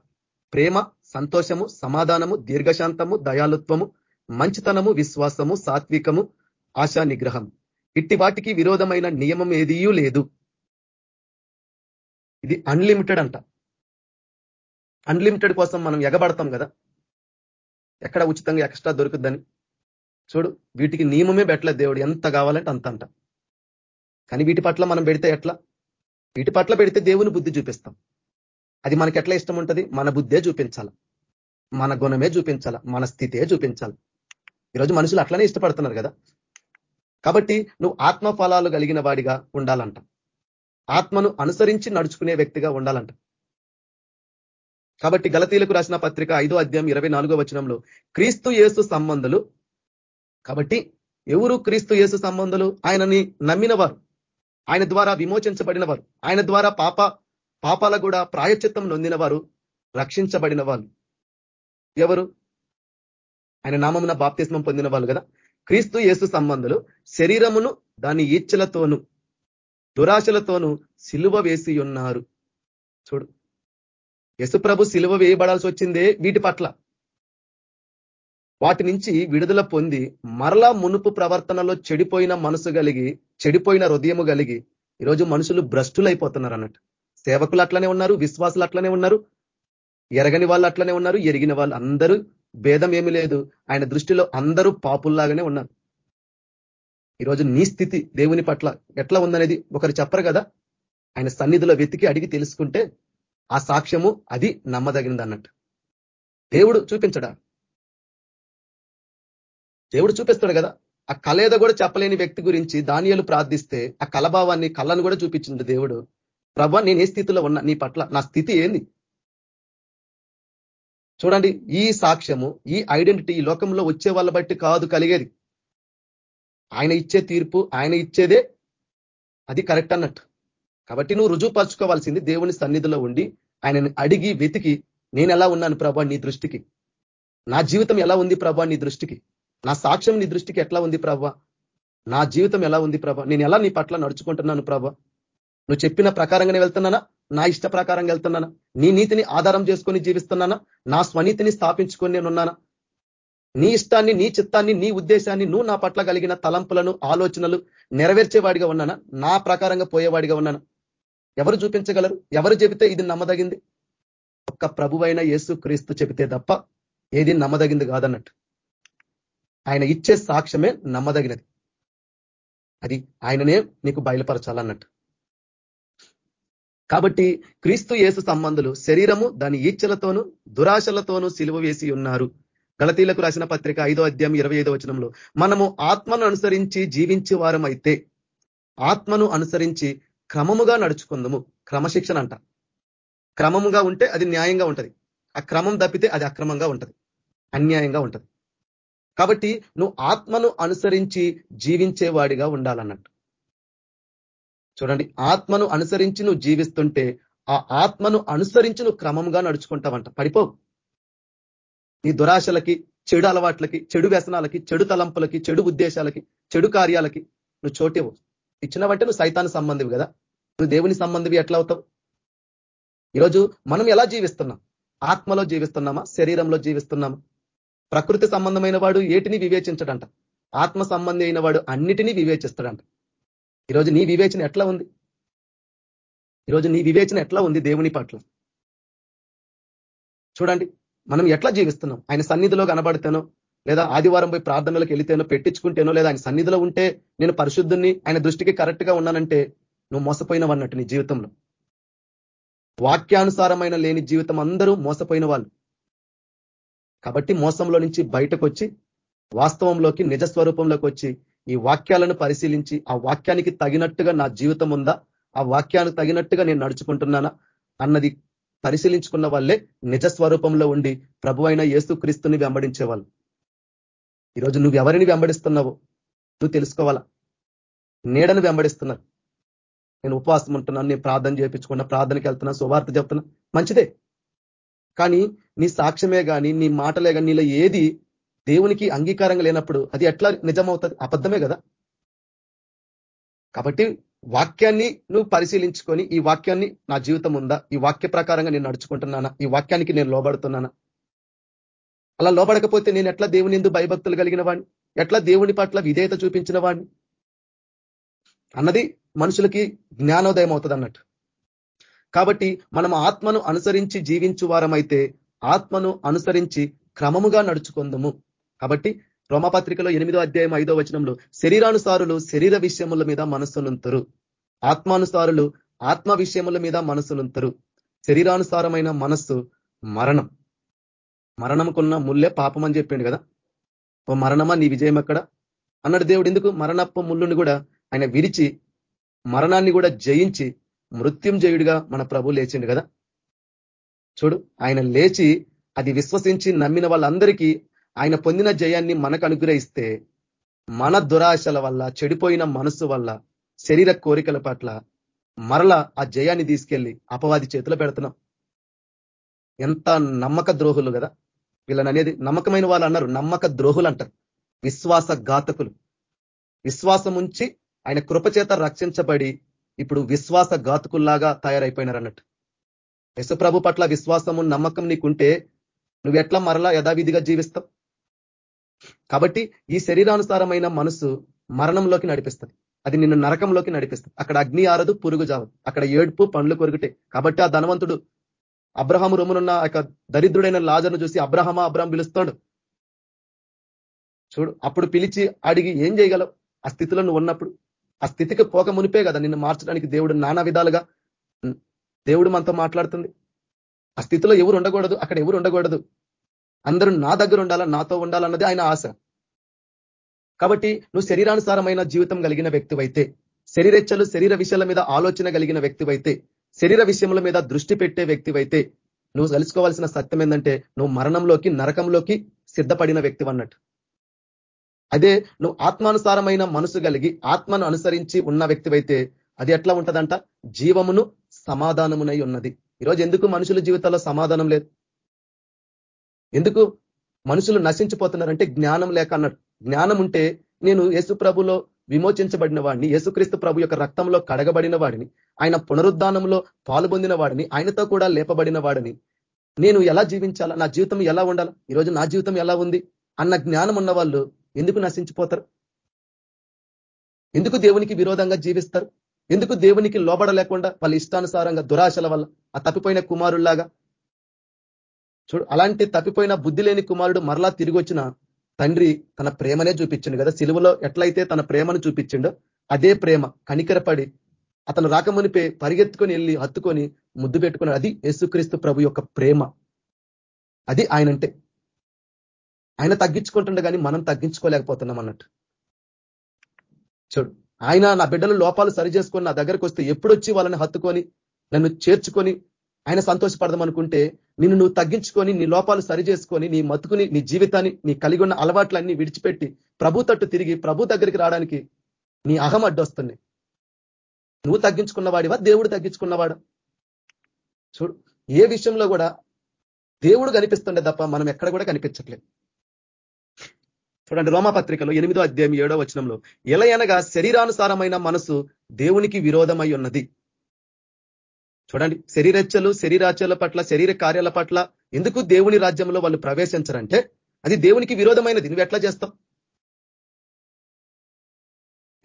ప్రేమ సంతోషము సమాధానము దీర్ఘశాంతము దయాలుత్వము మంచితనము విశ్వాసము సాత్వికము ఆశా నిగ్రహం ఇట్టి వాటికి విరోధమైన నియమం ఏదీ లేదు. ఇది అన్లిమిటెడ్ అంట. అన్లిమిటెడ్ కోసం మనం ఎగబడతాం కదా. ఎక్కడ ఉచితంగా ఎక్స్ట్రా దొరుకుద్దని. చూడు వీటికి నియమమే పెట్టలేదు దేవుడు. ఎంత కావాలంటే అంత అంట కానీ వీటి పట్ల మనం పెడితే ఎట్లా? వీటి పట్ల పెడితే దేవుని బుద్ధి చూపిస్తాం. అది మనకి ఎట్లా ఇష్టం ఉంటుంది? మన బుద్ధే చూపించాల. మన గుణమే చూపించాల. మన స్థితే చూపించాలి. ఈరోజు మనుషులు అట్లనే ఇష్టపడుతున్నారు కదా. కాబట్టి నువ్వు ఆత్మ ఫలాలు కలిగిన వాడిగా ఉండాలంట. ఆత్మను అనుసరించి నడుచుకునే వ్యక్తిగా ఉండాలంట. కాబట్టి గలతీలకు రాసిన పత్రిక ఐదో అధ్యాయం ఇరవై నాలుగో వచనంలో క్రీస్తు యేసు సంబంధులు కాబట్టి ఎవరు క్రీస్తు యేసు సంబంధులు? ఆయనని నమ్మినవారు. ఆయన ద్వారా విమోచించబడిన వారు ఆయన ద్వారా పాప పాపాల కూడా ప్రాయచిత్తం నొందిన వారు రక్షించబడిన వాళ్ళు. ఎవరు? ఆయన నామమున బాప్తిస్మం పొందిన వాళ్ళు కదా. క్రీస్తు యేసు సంబంధులు శరీరమును దాని ఈచ్చలతోను దురాశలతోనూ సిలువ వేసి ఉన్నారు. చూడు. యశుప్రభు సిలువ వేయబడాల్సి వచ్చిందే వీటి పట్ల. వాటి నుంచి విడుదల పొంది మరలా మునుపు ప్రవర్తనలో చెడిపోయిన మనసు కలిగి చెడిపోయిన హృదయము కలిగి ఈరోజు మనుషులు భ్రష్టులైపోతున్నారు అన్నట్టు. సేవకులు అట్లనే ఉన్నారు విశ్వాసులు అట్లనే ఉన్నారు ఎరగని వాళ్ళు అట్లనే ఉన్నారు ఎరిగిన వాళ్ళు అందరూ భేదం ఏమి లేదు. ఆయన దృష్టిలో అందరూ పాపుల్లాగానే ఉన్నారు. ఈరోజు నీ స్థితి దేవుని పట్ల ఎట్లా ఉందనేది ఒకరు చెప్పరు కదా? ఆయన సన్నిధిలో వెతికి అడిగి తెలుసుకుంటే ఆ సాక్ష్యము అది నమ్మదగినది అన్నట్టు దేవుడు చూపించడా? దేవుడు చూపిస్తాడు కదా. ఆ కళ కూడా చెప్పలేని వ్యక్తి గురించి దానియలు ప్రార్థిస్తే ఆ కలభావాన్ని కళ్ళను కూడా చూపించింది దేవుడు. ప్రభా నేను ఏ స్థితిలో ఉన్నా నీ పట్ల నా స్థితి ఏంది? చూడండి ఈ సాక్ష్యము ఈ ఐడెంటిటీ ఈ లోకంలో వచ్చే వాళ్ళ బట్టి కాదు కలిగేది. ఆయన ఇచ్చే తీర్పు ఆయన ఇచ్చేదే అది కరెక్ట్ అన్నట్టు. కాబట్టి నువ్వు రుజువుపరచుకోవాల్సింది దేవుని సన్నిధిలో ఉండి ఆయనని అడిగి వెతికి నేను ఎలా ఉన్నాను ప్రభా నీ దృష్టికి? నా జీవితం ఎలా ఉంది ప్రభా నీ దృష్టికి? నా సాక్ష్యం నీ దృష్టికి ఎట్లా ఉంది ప్రభా? నా జీవితం ఎలా ఉంది ప్రభా? నేను ఎలా నీ పట్ల నడుచుకుంటున్నాను ప్రభా? నువ్వు చెప్పిన ప్రకారంగానే వెళ్తున్నానా? నా ఇష్ట ప్రకారంగా వెళ్తున్నానా? నీ నీతిని ఆధారం చేసుకొని జీవిస్తున్నానా? నా స్వనీతిని స్థాపించుకొని నేనున్నానా? నీ ఇష్టాన్ని నీ చిత్తాన్ని నీ ఉద్దేశాన్ని నువ్వు నా పట్ల కలిగిన తలంపులను ఆలోచనలు నెరవేర్చేవాడిగా ఉన్నానా? నా ప్రకారంగా పోయేవాడిగా ఉన్నానా? ఎవరు చూపించగలరు? ఎవరు చెబితే ఇది నమ్మదగింది? ఒక్క ప్రభువైన యేసు క్రీస్తు చెబితే తప్ప ఏది నమ్మదగింది కాదన్నట్టు. ఆయన ఇచ్చే సాక్ష్యమే నమ్మదగినది. అది ఆయననే నీకు బయలుపరచాలన్నట్టు. కాబట్టి క్రీస్తు యేసు సంబంధులు శరీరము దాని ఈచ్ఛలతోనూ దురాశలతోనూ సిలువ వేసి ఉన్నారు. గలతీలకు రాసిన పత్రిక ఐదో అధ్యాయం ఇరవై ఐదో వచనంలో మనము ఆత్మను అనుసరించి జీవించే వారమైతే ఆత్మను అనుసరించి క్రమముగా నడుచుకుందము. క్రమశిక్షణ అంట క్రమముగా ఉంటే అది న్యాయంగా ఉంటది. ఆ క్రమం తప్పితే అది అక్రమంగా ఉంటది. అన్యాయంగా ఉంటది. కాబట్టి నువ్వు ఆత్మను అనుసరించి జీవించేవాడిగా ఉండాలన్నట్టు. చూడండి ఆత్మను అనుసరించి నువ్వు జీవిస్తుంటే ఆ ఆత్మను అనుసరించి నువ్వు క్రమంగా నడుచుకుంటావంట. పడిపోవు నీ దురాశలకి చెడు అలవాట్లకి చెడు వ్యసనాలకి చెడు తలంపులకి చెడు ఉద్దేశాలకి చెడు కార్యాలకి నువ్వు చోటేవు ఇచ్చినవంటే నువ్వు సైతాను సంబంధివి కదా. నువ్వు దేవుని సంబంధివి ఎట్లా అవుతావు? ఈరోజు మనం ఎలా జీవిస్తున్నాం? ఆత్మలో జీవిస్తున్నామా? శరీరంలో జీవిస్తున్నామా? ప్రకృతి సంబంధమైన వాడు ఏటిని వివేచించడంట? ఆత్మ సంబంధి అయిన వాడు అన్నిటినీ వివేచిస్తాడంట. ఈరోజు నీ వివేచన ఎట్లా ఉంది? ఈరోజు నీ వివేచన ఎట్లా ఉంది దేవుని పట్ల? చూడండి మనం ఎట్లా జీవిస్తున్నాం? ఆయన సన్నిధిలో కనబడితేనో లేదా ఆదివారం పోయి ప్రార్థనలకు వెళితేనో పెట్టించుకుంటేనో లేదా ఆయన సన్నిధిలో ఉంటే నేను పరిశుద్ధుని ఆయన దృష్టికి కరెక్ట్గా ఉన్నానంటే నువ్వు మోసపోయినవన్నట్టు నీ జీవితంలో. వాక్యానుసారమైన లేని జీవితం అందరూ మోసపోయిన వాళ్ళు. కాబట్టి మోసంలో నుంచి బయటకు వచ్చి వాస్తవంలోకి నిజ స్వరూపంలోకి వచ్చి ఈ వాక్యాలను పరిశీలించి ఆ వాక్యానికి తగినట్టుగా నా జీవితం ఉందా? ఆ వాక్యానికి తగినట్టుగా నేను నడుచుకుంటున్నానా? అన్నది పరిశీలించుకున్న వాళ్ళే నిజ స్వరూపంలో ఉండి ప్రభు అయిన క్రీస్తుని వెంబడించే వాళ్ళు ఈరోజు నువ్వు ఎవరిని వెంబడిస్తున్నావు? నువ్వు తెలుసుకోవాలా? నీడను వెంబడిస్తున్నారు. నేను ఉపవాసం ఉంటున్నాను నేను ప్రార్థన చేయించుకున్నా ప్రార్థనకి వెళ్తున్నా సువార్త చెప్తున్నా. మంచిదే. కానీ నీ సాక్ష్యమే కానీ నీ మాటలే కానీ నీలో ఏది దేవునికి అంగీకారంగా లేనప్పుడు అది ఎట్లా నిజమవుతుంది? అబద్ధమే కదా. కాబట్టి వాక్యాన్ని నువ్వు పరిశీలించుకొని ఈ వాక్యాన్ని నా జీవితం ఉందా? ఈ వాక్య ప్రకారంగా నేను నడుచుకుంటున్నానా? ఈ వాక్యానికి నేను లోబడుతున్నానా? అలా లోబడకపోతే నేను ఎట్లా దేవుని ఎందుకు భయభక్తులు కలిగిన వాడిని ఎట్లా దేవుని పట్ల విధేయత చూపించిన వాడిని అన్నది మనుషులకి జ్ఞానోదయం అవుతుంది అన్నట్టు. కాబట్టి మనం ఆత్మను అనుసరించి జీవించు వారమైతే ఆత్మను అనుసరించి క్రమముగా నడుచుకుందము. కాబట్టి రోమపత్రికలో ఎనిమిదో అధ్యాయం ఐదో వచనంలో శరీరానుసారులు శరీర విషయముల మీద మనస్సునుంతరు. ఆత్మానుసారులు ఆత్మ విషయముల మీద మనస్సునుంతరు. శరీరానుసారమైన మనస్సు మరణం. మరణంకున్న ముల్లే పాపం అని చెప్పిండు కదా. ఓ మరణమా? నీ విజయం ఎక్కడ? అన్నాడు దేవుడు. ఎందుకు? మరణప్ప ముళ్ళుని కూడా ఆయన విరిచి మరణాన్ని కూడా జయించి మృత్యుంజయుడిగా మన ప్రభు లేచిండు కదా. చూడు ఆయన లేచి అది విశ్వసించి నమ్మిన వాళ్ళందరికీ ఆయన పొందిన జయాన్ని మనకు అనుగ్రహిస్తే మన దురాశల వల్ల చెడిపోయిన మనస్సు వల్ల శరీర కోరికల పట్ల మరల ఆ జయాన్ని తీసుకెళ్ళి అపవాది చేతిలో పెడుతున్నాం. ఎంత నమ్మక ద్రోహులు కదా! వీళ్ళని అనేది నమ్మకమైన వాళ్ళు అన్నారు. నమ్మక ద్రోహులు అంటారు. విశ్వాస ఘాతకులు విశ్వాసం ఉంచి ఆయన కృపచేత రక్షించబడి ఇప్పుడు విశ్వాస ఘాతకుల్లాగా తయారైపోయినారు అన్నట్టు. యశుప్రభు పట్ల విశ్వాసము నమ్మకం నీకుంటే నువ్వు ఎట్లా మరలా యథావిధిగా జీవిస్తావు? కాబట్టి ఈ శరీరానుసారమైన మనసు మరణంలోకి నడిపిస్తుంది. అది నిన్ను నరకంలోకి నడిపిస్తుంది. అక్కడ అగ్ని ఆరదు పురుగు జావదు అక్కడ ఏడుపు పండ్లు కొరుకుటే. కాబట్టి ఆ ధనవంతుడు అబ్రహం రొమ్మునున్న యొక్క దరిద్రుడైన లాజర్ను చూసి అబ్రహమా అబ్రహం పిలుస్తాడు. చూడు అప్పుడు పిలిచి అడిగి ఏం చేయగలవు? ఆ స్థితిలో నువ్వు ఉన్నప్పుడు. ఆ స్థితికి పోక మునిపే కదా నిన్ను మార్చడానికి దేవుడు నానా విధాలుగా దేవుడు మనతో మాట్లాడుతుంది. ఆ స్థితిలో ఎవరు ఉండకూడదు? అక్కడ ఎవరు ఉండకూడదు? అందరూ నా దగ్గర ఉండాలా నాతో ఉండాలన్నది ఆయన ఆశ. కాబట్టి నువ్వు శరీరానుసారమైన జీవితం కలిగిన వ్యక్తివైతే శరీరెచ్చలు శరీర విషయాల మీద ఆలోచన కలిగిన వ్యక్తివైతే శరీర విషయముల మీద దృష్టి పెట్టే వ్యక్తివైతే నువ్వు తెలుసుకోవాల్సిన సత్యం ఏంటంటే నువ్వు మరణంలోకి నరకంలోకి సిద్ధపడిన వ్యక్తి అన్నట్టు. అదే నువ్వు ఆత్మానుసారమైన మనసు కలిగి ఆత్మను అనుసరించి ఉన్న వ్యక్తివైతే అది ఎట్లా ఉంటదంట? జీవమును సమాధానమునై ఉన్నది. ఈరోజు ఎందుకు మనుషుల జీవితాల్లో సమాధానం లేదు? ఎందుకు? మనుషులు నశించిపోతున్నారంటే జ్ఞానం లేక అన్నట్టు జ్ఞానం ఉంటే నేను యేసు ప్రభులో విమోచించబడిన వాడిని యేసుక్రీస్తు ప్రభు యొక్క రక్తంలో కడగబడిన వాడిని ఆయన పునరుద్ధానంలో పాల్పొందిన వాడిని ఆయనతో కూడా లేపబడిన వాడిని. నేను ఎలా జీవించాలా? నా జీవితం ఎలా ఉండాలా? ఈరోజు నా జీవితం ఎలా ఉంది? అన్న జ్ఞానం ఉన్న వాళ్ళు ఎందుకు నశించిపోతారు? ఎందుకు దేవునికి విరోధంగా జీవిస్తారు? ఎందుకు దేవునికి లోబడలేకుండా వాళ్ళ ఇష్టానుసారంగా దురాశల వల్ల ఆ తప్పిపోయిన కుమారుల్లాగా చూడు అలాంటి తప్పిపోయిన బుద్ధి లేని కుమారుడు మరలా తిరిగి వచ్చిన తండ్రి తన ప్రేమనే చూపించిండు కదా. సిలువలో ఎట్లయితే తన ప్రేమను చూపించిండో అదే ప్రేమ కనికరపడి అతను రాకమునిపే పరిగెత్తుకొని వెళ్ళి హత్తుకొని ముద్దు పెట్టుకున్నాడు. అది యేసుక్రీస్తు ప్రభు యొక్క ప్రేమ. అది ఆయనంటే. ఆయన తగ్గించుకుంటుండే కానీ మనం తగ్గించుకోలేకపోతున్నాం అన్నట్టు. చూడు ఆయన నా బిడ్డలు లోపాలు సరి చేసుకొని నా దగ్గరకు వస్తే ఎప్పుడొచ్చి వాళ్ళని హత్తుకొని నన్ను చేర్చుకొని ఆయన సంతోషపడదాం అనుకుంటే నిన్ను నువ్వు తగ్గించుకొని నీ లోపాలు సరి చేసుకొని నీ మతుకుని నీ జీవితాన్ని నీ కలిగి ఉన్న అలవాట్లన్నీ విడిచిపెట్టి ప్రభు తట్టు తిరిగి ప్రభు దగ్గరికి రావడానికి నీ అహం అడ్డొస్తుంది. నువ్వు తగ్గించుకున్నవాడివా? దేవుడు తగ్గించుకున్నవాడు? చూడు ఏ విషయంలో కూడా దేవుడు కనిపిస్తుండే తప్ప మనం ఎక్కడ కూడా కనిపించట్లేదు. చూడండి రోమపత్రికలో ఎనిమిదో అధ్యాయం ఏడో వచనంలో ఎలయనగా శరీరానుసారమైన మనసు దేవునికి విరోధమై ఉన్నది. చూడండి శరీరచ్చలు శరీరాచల పట్ల శరీర కార్యాల పట్ల ఎందుకు దేవుని రాజ్యంలో వాళ్ళు ప్రవేశించరంటే అది దేవునికి విరోధమైనది. నువ్వు ఎట్లా చేస్తావు?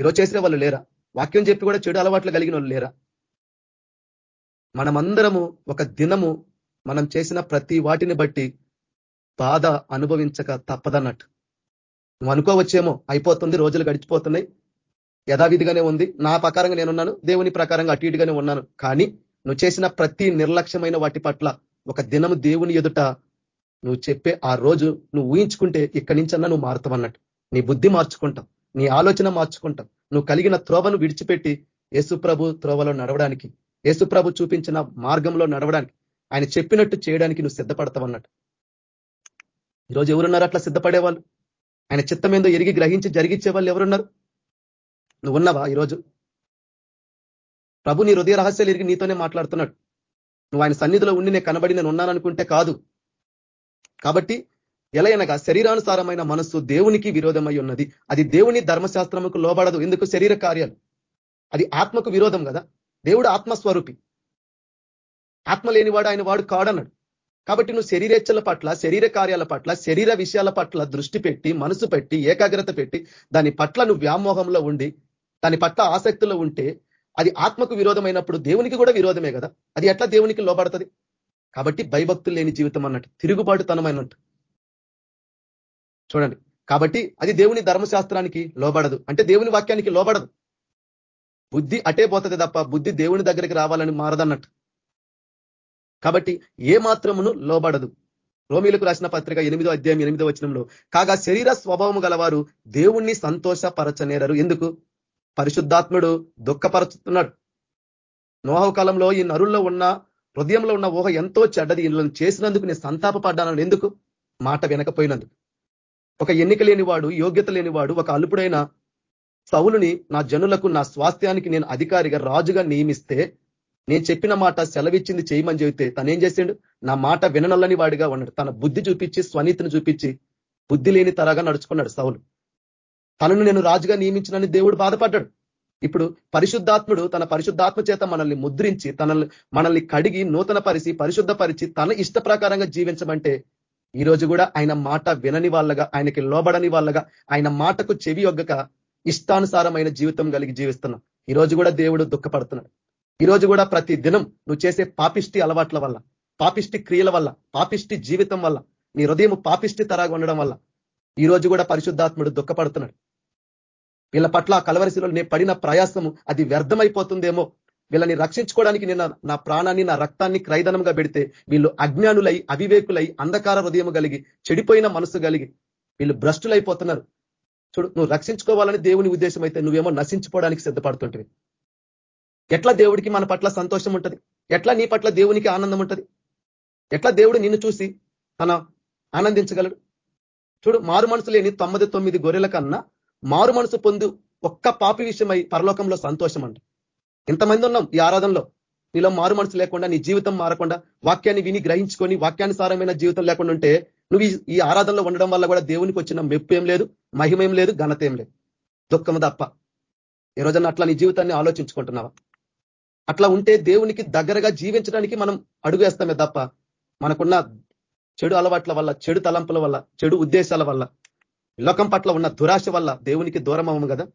ఈరోజు చేసిన వాళ్ళు లేరా? వాక్యం చెప్పి కూడా చెడు అలవాట్లు కలిగిన వాళ్ళు లేరా? మనమందరము ఒక దినము మనం చేసిన ప్రతి వాటిని బట్టి బాధ అనుభవించక తప్పదన్నట్టు. నువ్వు అనుకోవచ్చేమో అయిపోతుంది రోజులు గడిచిపోతున్నాయి. యథావిధిగానే ఉంది నా ప్రకారంగా నేనున్నాను దేవుని ప్రకారంగా అటు ఇటుగానే ఉన్నాను. కానీ నువ్వు చేసిన ప్రతి నిర్లక్ష్యమైన వాటి పట్ల ఒక దినము దేవుని ఎదుట నువ్వు చెప్పే ఆ రోజు నువ్వు ఊహించుకుంటే ఇక్కడి నుంచన్నా నువ్వు మారుతావన్నట్టు నీ బుద్ధి మార్చుకుంటావు. నీ ఆలోచన మార్చుకుంటావు. నువ్వు కలిగిన త్రోవను విడిచిపెట్టి యేసుప్రభు త్రోవలో నడవడానికి యేసుప్రభు చూపించిన మార్గంలో నడవడానికి ఆయన చెప్పినట్టు చేయడానికి నువ్వు సిద్ధపడతావన్నట్టు ఈరోజు ఎవరున్నారు అట్లా సిద్ధపడేవాళ్ళు? ఆయన చిత్తం ఏందో ఎరిగి గ్రహించి జరిగించే వాళ్ళు ఎవరున్నారు? నువ్వు ఉన్నావా ఈరోజు? ప్రభు నీ హృదయ రహస్యాలు ఎరిగి నీతోనే మాట్లాడుతున్నాడు. నువ్వు ఆయన సన్నిధిలో ఉండి నేను కనబడి నేను ఉన్నాననుకుంటే కాదు. కాబట్టి ఎలయనగా శరీరానుసారమైన మనస్సు దేవునికి విరోధమై ఉన్నది. అది దేవుని ధర్మశాస్త్రముకు లోబడదు. ఎందుకు? శరీర కార్యాలు. అది ఆత్మకు విరోధం కదా. దేవుడు ఆత్మస్వరూపి. ఆత్మ లేనివాడు ఆయన వాడు కాడన్నాడు. కాబట్టి నువ్వు శరీరేచ్ఛల పట్ల శరీర కార్యాల పట్ల శరీర విషయాల పట్ల దృష్టి పెట్టి మనసు పెట్టి ఏకాగ్రత పెట్టి దాని పట్ల నువ్వు వ్యామోహంలో ఉండి దాని పట్ల ఆసక్తిలో ఉంటే అది ఆత్మకు విరోధమైనప్పుడు దేవునికి కూడా విరోధమే కదా? అది ఎట్లా దేవునికి లోబడుతుంది? కాబట్టి భయభక్తులు లేని జీవితం అన్నట్టు తిరుగుబాటుతనమైనట్టు. చూడండి. కాబట్టి అది దేవుని ధర్మశాస్త్రానికి లోబడదు. అంటే దేవుని వాక్యానికి లోబడదు. బుద్ధి అటే పోతుంది తప్ప బుద్ధి దేవుని దగ్గరికి రావాలని మారదన్నట్టు. కాబట్టి ఏ మాత్రమును లోబడదు. రోమిలకు రాసిన పత్రిక ఎనిమిదో అధ్యాయం ఎనిమిదో వచనంలో కాగా శరీర స్వభావము గలవారు దేవుణ్ణి సంతోషపరచనేరరు. ఎందుకు? పరిశుద్ధాత్ముడు దుఃఖపరుచుతున్నాడు. నోహవ కాలంలో ఈ నరుల్లో ఉన్న హృదయంలో ఉన్న ఊహ ఎంతో చెడ్డది. వీళ్ళని చేసినందుకు నేను సంతాపపడ్డాను ఎందుకు? మాట వినకపోయినందుకు. ఒక ఎన్నిక లేనివాడు యోగ్యత లేనివాడు ఒక అల్పుడైన సౌలుని నా జనులకు నా స్వాస్థ్యానికి నేను అధికారిగా రాజుగా నియమిస్తే నేను చెప్పిన మాట సెలవిచ్చింది చేయమని చెబితే తనేం చేసిండు? నా మాట విననల్లని వాడిగా ఉన్నాడు. తన బుద్ధి చూపించి స్వనీతిని చూపించి బుద్ధి లేని తరగా నడుచుకున్నాడు సౌలు. తనను నేను రాజుగా నియమించినని దేవుడు బాధపడ్డాడు. ఇప్పుడు పరిశుద్ధాత్ముడు తన పరిశుద్ధాత్మ చేత మనల్ని ముద్రించి తనల్ని మనల్ని కడిగి నూతన పరిచి పరిశుద్ధపరిచి తన ఇష్ట ప్రకారంగా జీవించమంటే ఈ రోజు కూడా ఆయన మాట వినని వాళ్ళగా ఆయనకి లోబడని వాళ్ళగా ఆయన మాటకు చెవి ఒగ్గక ఇష్టానుసారమైన జీవితం కలిగి జీవిస్తున్నాం. ఈ రోజు కూడా దేవుడు దుఃఖపడుతున్నాడు. ఈ రోజు కూడా ప్రతి దినం నువ్వు చేసే పాపిష్టి అలవాట్ల వల్ల పాపిష్టి క్రియల వల్ల పాపిష్టి జీవితం వల్ల నీ హృదయం పాపిష్టి తరాగా ఉండడం వల్ల ఈ రోజు కూడా పరిశుద్ధాత్ముడు దుఃఖపడుతున్నాడు. వీళ్ళ పట్ల ఆ కలవరిశిలో నేను పడిన ప్రయాసము అది వ్యర్థమైపోతుందేమో. వీళ్ళని రక్షించుకోవడానికి నేను నా ప్రాణాన్ని నా రక్తాన్ని క్రైదనంగా పెడితే వీళ్ళు అజ్ఞానులై అవివేకులై అంధకార హృదయం కలిగి చెడిపోయిన మనసు కలిగి వీళ్ళు భ్రష్టులైపోతున్నారు. చూడు నువ్వు రక్షించుకోవాలని దేవుని ఉద్దేశం అయితే నువ్వేమో నశించుకోవడానికి సిద్ధపడుతుంటివి. ఎట్లా దేవుడికి మన పట్ల సంతోషం ఉంటుంది? ఎట్లా నీ పట్ల దేవునికి ఆనందం ఉంటుంది? ఎట్లా దేవుడు నిన్ను చూసి తన ఆనందించగలడు? చూడు మారు మనసు లేని తొమ్మిది తొమ్మిది గొర్రెల కన్నా మారు మనసు పొందు ఒక్క పాపి విషయమై పరలోకంలో సంతోషం అంట. ఎంతమంది ఉన్నాం ఈ ఆరాధనలో. నీలో మారు మనసు లేకుండా నీ జీవితం మారకుండా వాక్యాన్ని విని గ్రహించుకొని వాక్యానుసారమైన జీవితం లేకుండా ఉంటే నువ్వు ఈ ఆరాధనలో ఉండడం వల్ల కూడా దేవునికి వచ్చిన మెప్పు ఏం లేదు మహిమ ఏం లేదు ఘనత ఏం లేదు. దుఃఖం తప్ప. ఈ రోజున అట్లా నీ జీవితాన్ని ఆలోచించుకుంటున్నావా? అట్లా ఉంటే దేవునికి దగ్గరగా జీవించడానికి మనం అడుగు వేస్తామే తప్ప మనకున్న చెడు అలవాట్ల వల్ల చెడు తలంపుల వల్ల చెడు ఉద్దేశాల వల్ల లోకం పట్ల ఉన్న దురాశ వల్ల దేవునికి దూరం అవ్వము కదా?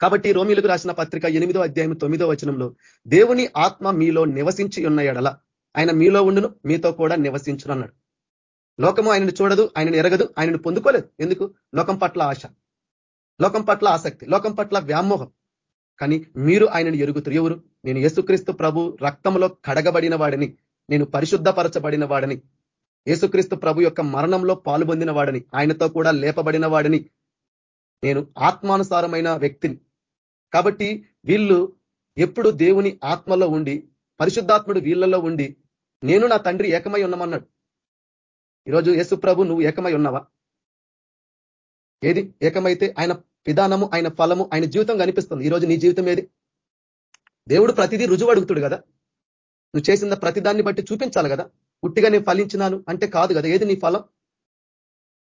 కాబట్టి రోమిలకు రాసిన పత్రిక ఎనిమిదో అధ్యాయం తొమ్మిదో వచనంలో దేవుని ఆత్మ మీలో నివసించి ఉన్న ఎడల ఆయన మీలో ఉండును మీతో కూడా నివసించును అన్నాడు. లోకము ఆయనను చూడదు ఆయనను ఎరగదు ఆయనను పొందుకోలేదు. ఎందుకు? లోకం పట్ల ఆశ. లోకం పట్ల ఆసక్తి లోకం పట్ల వ్యామోహం. కానీ మీరు ఆయనను ఎరుగుతారు. ఎవరు? నేను యేసుక్రీస్తు ప్రభు రక్తంలో కడగబడిన వాడిని నేను పరిశుద్ధపరచబడిన వాడిని. యేసుక్రీస్తు ప్రభు యొక్క మరణంలో పాల్పొందిన వాడిని ఆయనతో కూడా లేపబడిన వాడిని నేను ఆత్మానుసారమైన వ్యక్తిని. కాబట్టి వీళ్ళు ఎప్పుడు దేవుని ఆత్మలో ఉండి పరిశుద్ధాత్ముడు వీళ్ళలో ఉండి నేను నా తండ్రి ఏకమై ఉన్నామన్నాడు. ఈరోజు యేసు ప్రభు నువ్వు ఏకమై ఉన్నావా? ఏది? ఏకమైతే ఆయన విధానము ఆయన ఫలము ఆయన జీవితం కనిపిస్తుంది. ఈరోజు నీ జీవితం ఏది? దేవుడు ప్రతిదీ రుజువు అడుగుతుడు కదా? నువ్వు చేసిన ప్రతిదాన్ని బట్టి చూపించాలి కదా? ఉట్టిగా నేను ఫలించినాను అంటే కాదు కదా. ఏది నీ ఫలం?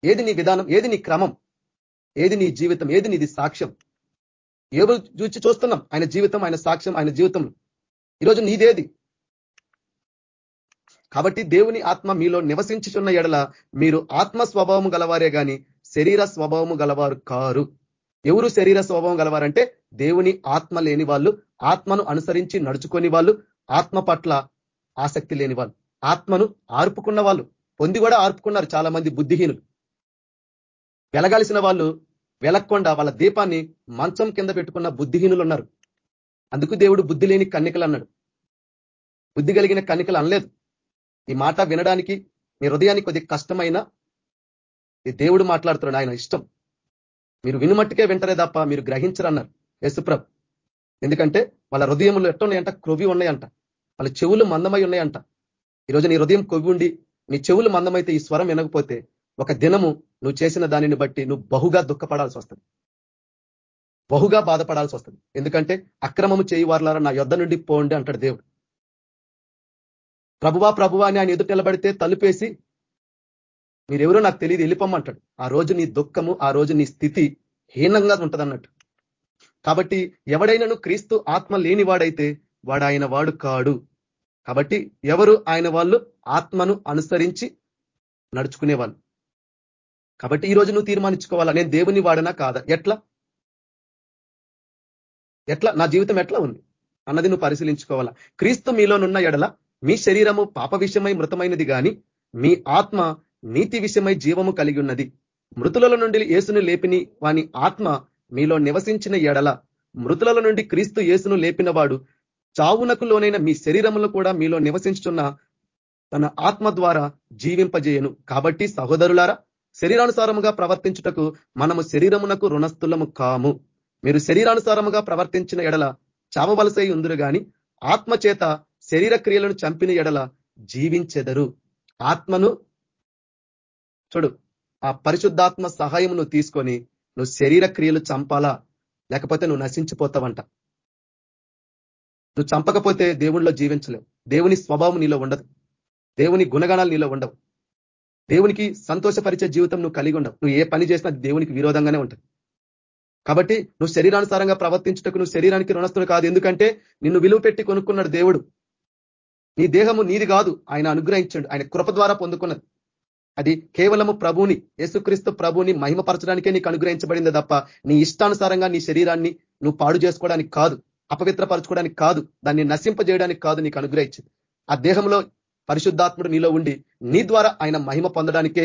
ఏది నీ విధానం? ఏది నీ క్రమం? ఏది నీ జీవితం? ఏది నీది సాక్ష్యం? ఏవో చూచి చూస్తున్నాం. ఆయన జీవితం ఆయన సాక్ష్యం ఆయన జీవితం. ఈరోజు నీదేది? కాబట్టి దేవుని ఆత్మ మీలో నివసించుచున్న ఎడల మీరు ఆత్మ స్వభావం గలవారే కానీ శరీర స్వభావము గలవారు కారు. ఎవరు శరీర స్వభావం గలవారంటే దేవుని ఆత్మ లేని వాళ్ళు ఆత్మను అనుసరించి నడుచుకొని వాళ్ళు ఆత్మ పట్ల ఆసక్తి లేని వాళ్ళు. ఆత్మను ఆర్పుకున్న వాళ్ళు పొంది కూడా ఆర్పుకున్నారు చాలా మంది బుద్ధిహీనులు. వెలగాల్సిన వాళ్ళు వెలక్కుండా వాళ్ళ దీపాన్ని మంచం కింద పెట్టుకున్న బుద్ధిహీనులు ఉన్నారు అందుకు దేవుడు బుద్ధి లేని కన్నికలు అన్నాడు. బుద్ధి కలిగిన కన్నికలు అనలేదు. ఈ మాట వినడానికి మీ హృదయానికి కొద్ది కష్టమైన ఈ దేవుడు మాట్లాడుతున్నాడు. ఆయన ఇష్టం. మీరు వినుమట్టుకే వింటరే తప్ప మీరు గ్రహించరన్నారు యశుప్రభ్ ఎందుకంటే వాళ్ళ హృదయంలో ఎట్టున్నాయంట క్రొవి ఉన్నాయంట. వాళ్ళ చెవులు మందమై ఉన్నాయంట. ఈరోజు నీ హృదయం కొవ్వుండి నీ చెవులు మందమైతే ఈ స్వరం వినకపోతే ఒక దినము నువ్వు చేసిన దానిని బట్టి నువ్వు బహుగా దుఃఖపడాల్సి వస్తుంది. బహుగా బాధపడాల్సి వస్తుంది. ఎందుకంటే అక్రమము చేయి వారులారా నా యొద్ధ నుండి పోండి అంటాడు దేవుడు. ప్రభువా ప్రభువా అని ఆయన ఎదుటి నిలబడితే తలుపేసి మీరెవరో నాకు తెలియదు వెళ్ళిపోమ్మంటాడు. ఆ రోజు నీ దుఃఖము ఆ రోజు నీ స్థితి హీనంగా ఉంటదన్నట్టు. కాబట్టి ఎవడైనాను క్రీస్తు ఆత్మ లేనివాడైతే వాడు ఆయన వాడు కాడు. కాబట్టి ఎవరు ఆయన వాళ్ళు ఆత్మను అనుసరించి నడుచుకునేవాళ్ళు. కాబట్టి ఈ నువ్వు తీర్మానించుకోవాలా నేను దేవుని వాడనా కాదా? ఎట్లా? ఎట్లా? నా జీవితం ఎట్లా ఉంది? అన్నది నువ్వు పరిశీలించుకోవాలా? క్రీస్తు మీలోనున్న ఎడల మీ శరీరము పాప విషయమై మృతమైనది కానీ మీ ఆత్మ నీతి విషయమై జీవము కలిగి ఉన్నది. మృతుల నుండి యేసును లేపిని వాని ఆత్మ మీలో నివసించిన ఎడల మృతుల నుండి క్రీస్తు యేసును లేపినవాడు చావునకు లోనైన మీ శరీరములు కూడా మీలో నివసించుతున్న తన ఆత్మ ద్వారా జీవింపజేయను. కాబట్టి సహోదరులారా శరీరానుసారముగా ప్రవర్తించుటకు మనము శరీరమునకు రుణస్థులము కాము. మీరు శరీరానుసారముగా ప్రవర్తించిన ఎడల చావవలసై ఉందరు గాని ఆత్మ చేత శరీర క్రియలను చంపిన ఎడల జీవించెదరు. ఆత్మను చూడు ఆ పరిశుద్ధాత్మ సహాయం నువ్వు తీసుకొని నువ్వు శరీర క్రియలు చంపాలా? లేకపోతే నువ్వు నశించిపోతావంట. నువ్వు చంపకపోతే దేవుణ్ణిలో జీవించలేవు. దేవుని స్వభావం నీలో ఉండదు. దేవుని గుణగణాలు నీలో ఉండవు. దేవునికి సంతోషపరిచే జీవితం నువ్వు కలిగి ఉండవు. నువ్వు ఏ పని చేసినా దేవునికి విరోధంగానే ఉంటుంది. కాబట్టి నువ్వు శరీరానుసారంగా ప్రవర్తించుటకు నువ్వు శరీరానికి రుణస్తుడు కాదు. ఎందుకంటే నిన్ను విలువ పెట్టి కొనుక్కున్నాడు దేవుడు. నీ దేహము నీది కాదు. ఆయన అనుగ్రహించండు. ఆయన కృప ద్వారా పొందుకున్నది. అది కేవలము ప్రభుని యేసుక్రీస్తు ప్రభుని మహిమపరచడానికే నీకు అనుగ్రహించబడింది తప్ప నీ ఇష్టానుసారంగా నీ శరీరాన్ని నువ్వు పాడు చేసుకోవడానికి కాదు. అపవిత్రపరచుకోవడానికి కాదు దాన్ని నశింపజేయడానికి కాదు నీకు అనుగ్రహించింది ఆ దేహంలో పరిశుద్ధాత్ముడు నీలో ఉండి నీ ద్వారా ఆయన మహిమ పొందడానికే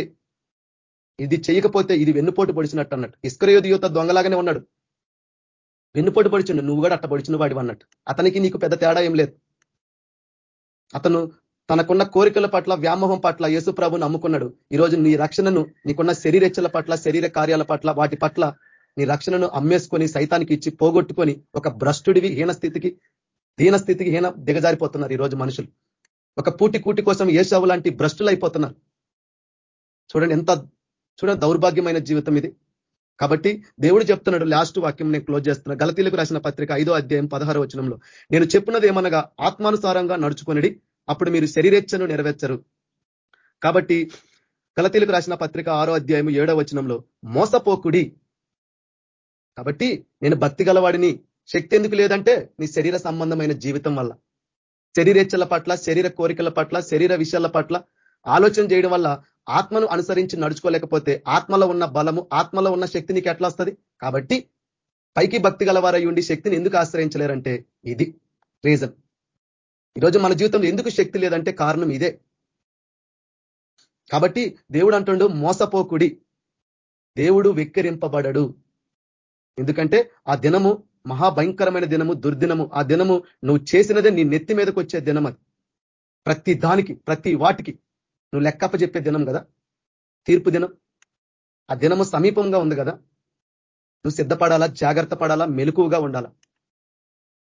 ఇది చేయకపోతే ఇది వెన్నుపోటు పొడిచినట్టు అన్నట్టు. ఇస్కరయోధి యువత దొంగలాగానే ఉన్నాడు. వెన్నుపోటు పొడిచిండు నువ్వు కూడా అట్ట పొడిచిన వాడి అన్నట్టు. అతనికి నీకు పెద్ద తేడా ఏం లేదు. అతను తనకున్న కోరికల పట్ల వ్యామోహం పట్ల యేసు ప్రభుని అమ్ముకున్నాడు ఈరోజు నీ రక్షణను నీకున్న శరీరెచ్చల పట్ల శరీర కార్యాల పట్ల వాటి పట్ల నీ రక్షణను అమ్మేసుకొని సైతానికి ఇచ్చి పోగొట్టుకొని ఒక భ్రష్టుడివి హీన స్థితికి దీన స్థితికి హీన దిగజారిపోతున్నారు ఈరోజు మనుషులు. ఒక పూటి కూటి కోసం ఏసావు లాంటి భ్రష్టులు అయిపోతున్నారు చూడండి ఎంత చూడండి దౌర్భాగ్యమైన జీవితం ఇది. కాబట్టి దేవుడు చెప్తున్నాడు లాస్ట్ వాక్యం నేను క్లోజ్ చేస్తున్నా. గలతీలకు రాసిన పత్రిక ఐదో అధ్యాయం పదహారు వచనంలో నేను చెప్పినది ఏమనగా ఆత్మానుసారంగా నడుచుకుని అప్పుడు మీరు శరీరేచ్ఛను నెరవేర్చరు. కాబట్టి గలతీలకు రాసిన పత్రిక ఆరో అధ్యాయం ఏడో వచనంలో మోసపోకుడి కాబట్టి నేను భక్తి గలవాడిని. శక్తి ఎందుకు లేదంటే నీ శరీర సంబంధమైన జీవితం వల్ల. శరీరేచ్ఛల పట్ల శరీర కోరికల పట్ల శరీర విషయాల పట్ల ఆలోచన చేయడం వల్ల ఆత్మను అనుసరించి నడుచుకోలేకపోతే ఆత్మలో ఉన్న బలము ఆత్మలో ఉన్న శక్తి నీకు ఎట్లా వస్తుంది? కాబట్టి పైకి భక్తి గలవారై ఉండి శక్తిని ఎందుకు ఆశ్రయించలేరంటే ఇది రీజన్. ఈరోజు మన జీవితంలో ఎందుకు శక్తి లేదంటే కారణం ఇదే. కాబట్టి దేవుడు అంటుండు మోసపోకుడి. దేవుడు వెక్కిరింపబడడు. ఎందుకంటే ఆ దినము మహాభయంకరమైన దినము దుర్దినము. ఆ దినము నువ్వు చేసినదే నీ నెత్తి మీదకి వచ్చే దినం అది. ప్రతి దానికి ప్రతి వాటికి నువ్వు లెక్కప్ప చెప్పే దినం కదా. తీర్పు దినం. ఆ దినము సమీపంగా ఉంది కదా. నువ్వు సిద్ధపడాలా జాగ్రత్త పడాలా మెలకువగా ఉండాలా?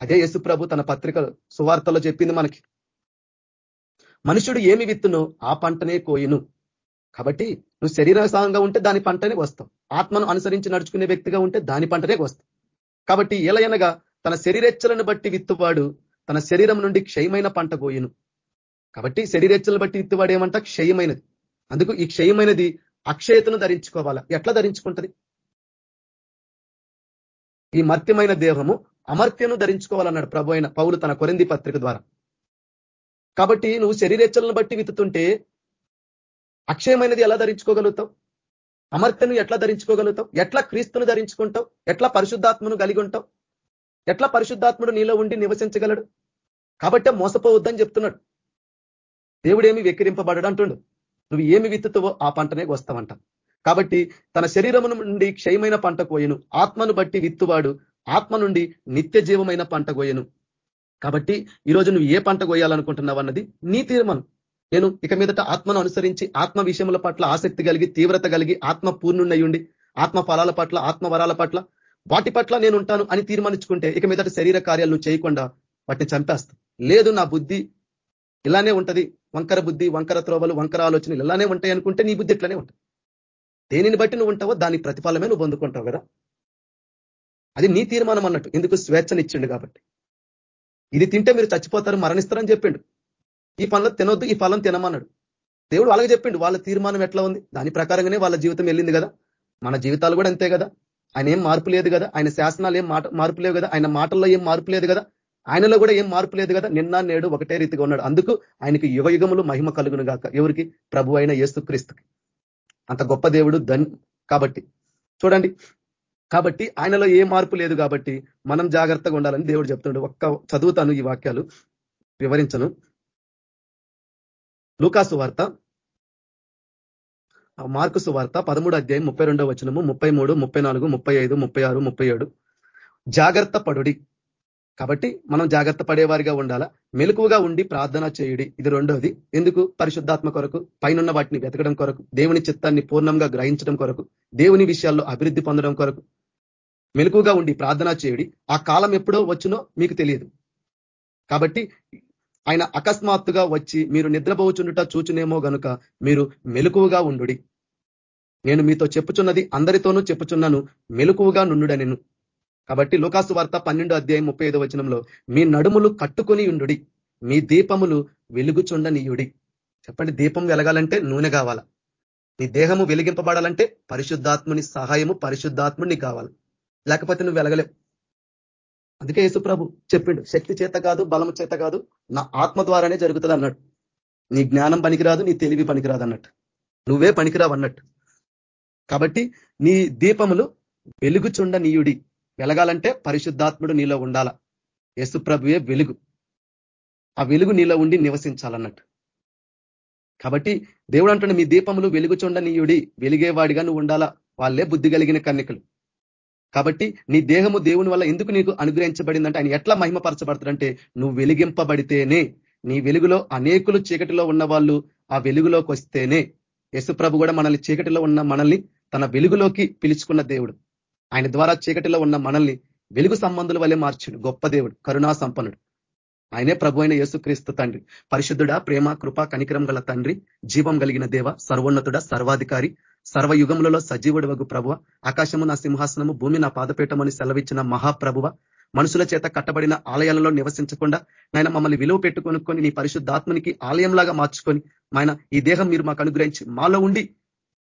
అదే యశుప్రభు తన పత్రిక సువార్తలో చెప్పింది మనకి. మనుషుడు ఏమి విత్తునో ఆ పంటనే కోయిను. కాబట్టి నువ్వు శరీరసాంగా ఉంటే దాని పంటనే వస్తావు. ఆత్మను అనుసరించి నడుచుకునే వ్యక్తిగా ఉంటే దాని పంటనే వస్తుంది కాబట్టి ఎలయనగా తన శరీరెచ్చలను బట్టి విత్తువాడు తన శరీరం నుండి క్షయమైన పంట కోయును. కాబట్టి శరీరెచ్చలు బట్టి విత్తువాడు ఏమంట? క్షయమైనది. అందుకు ఈ క్షయమైనది అక్షయతను ధరించుకోవాలా? ఎట్లా ధరించుకుంటది? ఈ మర్త్యమైన దేహము అమర్త్యను ధరించుకోవాలన్నాడు ప్రభు అయిన పౌలు తన కొరింది పత్రిక ద్వారా. కాబట్టి నువ్వు శరీరేచ్చలను బట్టి విత్తుతుంటే అక్షయమైనది ఎలా ధరించుకోగలుగుతావు? అమర్తను ఎట్లా ధరించుకోగలుగుతావు? ఎట్లా క్రీస్తును ధరించుకుంటావు? ఎట్లా పరిశుద్ధాత్మను కలిగి ఉంటావు? ఎట్లా పరిశుద్ధాత్ముడు నీలో ఉండి నివసించగలడు? కాబట్టే మోసపోవద్దని చెప్తున్నాడు. దేవుడేమి వెక్కిరింపబడడు అంటుండు. నువ్వు ఏమి విత్తుతావో ఆ పంటనే వస్తావంట కాబట్టి తన శరీరము నుండి క్షయమైన పంట కోయను. ఆత్మను బట్టి విత్తువాడు ఆత్మ నుండి నిత్య జీవమైన పంట కోయను. కాబట్టి ఈరోజు నువ్వు ఏ పంట కోయాలనుకుంటున్నావు అన్నది నీ తీర్మానం. నేను ఇక మీదట ఆత్మను అనుసరించి ఆత్మ విషయముల పట్ల ఆసక్తి కలిగి తీవ్రత కలిగి ఆత్మ పూర్ణున్నయుండి ఆత్మ ఫలాల పట్ల ఆత్మ వరాల పట్ల వాటి పట్ల నేను ఉంటాను అని తీర్మానించుకుంటే ఇక మీదట శరీర కార్యాలను చేయకుండా వాటిని చంపేస్తా లేదు నా బుద్ధి ఇలానే ఉంటది. వంకర బుద్ధి వంకర త్రోవలు వంకర ఆలోచనలు ఇలానే ఉంటాయి అనుకుంటే నీ బుద్ధి ఇట్లానే ఉంటుంది. దేనిని బట్టి నువ్వు ఉంటావో దాని ప్రతిఫలమే నువ్వు పొందుకుంటావు కదా. అది నీ తీర్మానం అన్నట్టు. ఎందుకు స్వేచ్ఛనిచ్చిండు కాబట్టి. ఇది తింటే మీరు చచ్చిపోతారు మరణిస్తారని చెప్పిండు. ఈ పనులు తినొద్దు ఈ ఫలం తినమన్నాడు. దేవుడు వాళ్ళకి చెప్పిండు వాళ్ళ తీర్మానం ఎట్లా ఉంది? దాని ప్రకారంగానే వాళ్ళ జీవితం వెళ్ళింది కదా. మన జీవితాలు కూడా అంతే కదా. ఆయన ఏం మార్పు లేదు కదా. ఆయన శాసనాలు ఏం మార్పు లేవు కదా. ఆయన మాటల్లో ఏం మార్పు లేదు కదా. ఆయనలో కూడా ఏం మార్పు లేదు కదా. నిన్న నేడు ఒకటే రీతిగా ఉన్నాడు. అందుకు ఆయనకి యుగయుగములు మహిమ కలుగును గాక. ఎవరికి? ప్రభు అయిన యేసుక్రీస్తుకి. అంత గొప్ప దేవుడు ధన్ కాబట్టి. చూడండి. కాబట్టి ఆయనలో ఏ మార్పు లేదు కాబట్టి మనం జాగ్రత్తగా ఉండాలని దేవుడు చెప్తున్నాడు ఒక్క చదువుతాను ఈ వాక్యాలు. వివరించను. లూకాసు వార్త మార్కు సువార్త పదమూడు అధ్యాయం ముప్పై రెండో వచనము ముప్పై మూడు ముప్పై నాలుగు ముప్పై ఐదు ముప్పై ఆరు ముప్పై ఏడు. జాగ్రత్త పడుడి. కాబట్టి మనం జాగ్రత్త పడేవారిగా ఉండాలా? మెలకువగా ఉండి ప్రార్థన చేయుడి. ఇది రెండోది. ఎందుకు? పరిశుద్ధాత్మ కొరకు పైనున్న వాటిని వెతకడం కొరకు దేవుని చిత్తాన్ని పూర్ణంగా గ్రహించడం కొరకు దేవుని విషయాల్లో అభివృద్ధి పొందడం కొరకు మెలకువగా ఉండి ప్రార్థన చేయుడి. ఆ కాలం ఎప్పుడో వచ్చునో మీకు తెలియదు. కాబట్టి ఆయన అకస్మాత్తుగా వచ్చి మీరు నిద్రపోచుండుట చూచునేమో గనుక మీరు మెలకువగా ఉండు నేను మీతో చెప్పుచున్నది అందరితోనూ చెప్పుచున్నాను మెలకువగా నుండుడనెను. కాబట్టి లోకాసు వార్త పన్నెండు అధ్యాయం ముప్పై ఐదో వచనంలో మీ నడుములు కట్టుకొని ఉండు మీ దీపములు వెలుగుచుండనీయుడి. చెప్పండి దీపం వెలగాలంటే నూనె కావాల? నీ దేహము వెలిగింపబడాలంటే పరిశుద్ధాత్ముని సహాయము పరిశుద్ధాత్ముని కావాలి? లేకపోతే నువ్వు వెలగలేవు. అందుకే యేసుప్రభు చెప్పిండు శక్తి చేత కాదు బలము చేత కాదు నా ఆత్మ ద్వారానే జరుగుతుంది అన్నట్టు నీ జ్ఞానం పనికిరాదు నీ తెలివి పనికిరాదు అన్నట్టు నువ్వే పనికిరావు అన్నట్టు కాబట్టి నీ దీపములు వెలుగుచుండ నీయుడి వెలగాలంటే పరిశుద్ధాత్ముడు నీలో ఉండాల. యేసుప్రభువే వెలుగు. ఆ వెలుగు నీలో ఉండి నివసించాలన్నట్టు. కాబట్టి దేవుడు అంటున్న మీ దీపములు వెలుగుచుండ నీయుడి వెలిగేవాడిగా నువ్వు ఉండాలా? వాళ్ళే బుద్ధి కలిగిన కన్నికలు. కాబట్టి నీ దేహము దేవుని వల్ల ఎందుకు నీకు అనుగ్రహించబడిందంటే ఆయన ఎట్లా మహిమపరచబడతాడంటే నువ్వు వెలిగింపబడితేనే నీ వెలుగులో అనేకులు చీకటిలో ఉన్న వాళ్ళు ఆ వెలుగులోకి వస్తేనే. యశుప్రభు కూడా మనల్ని చీకటిలో ఉన్న మనల్ని తన వెలుగులోకి పిలుచుకున్న దేవుడు. ఆయన ద్వారా చీకటిలో ఉన్న మనల్ని వెలుగు సంబంధుల వల్లే మార్చుడు గొప్ప దేవుడు కరుణా సంపన్నుడు. ఆయనే ప్రభు అయిన యేసుక్రీస్తు తండ్రి. పరిశుద్ధుడ ప్రేమ కృప కనికరం గల తండ్రి జీవం కలిగిన దేవ సర్వోన్నతుడ సర్వాధికారి సర్వయుగములలో సజీవుడు వగు ప్రభువ. ఆకాశము నా సింహాసనము భూమి నా పాదపీఠమని సెలవిచ్చిన మహాప్రభువ. మనుషుల చేత కట్టబడిన ఆలయాలలో నివసించకుండా నాయన మమ్మల్ని విలువ పెట్టుకొనుకొని నీ పరిశుద్ధాత్మనికి ఆలయంలాగా మార్చుకొని ఆయన ఈ దేహం మీరు మాకు అనుగ్రహించి మాలో ఉండి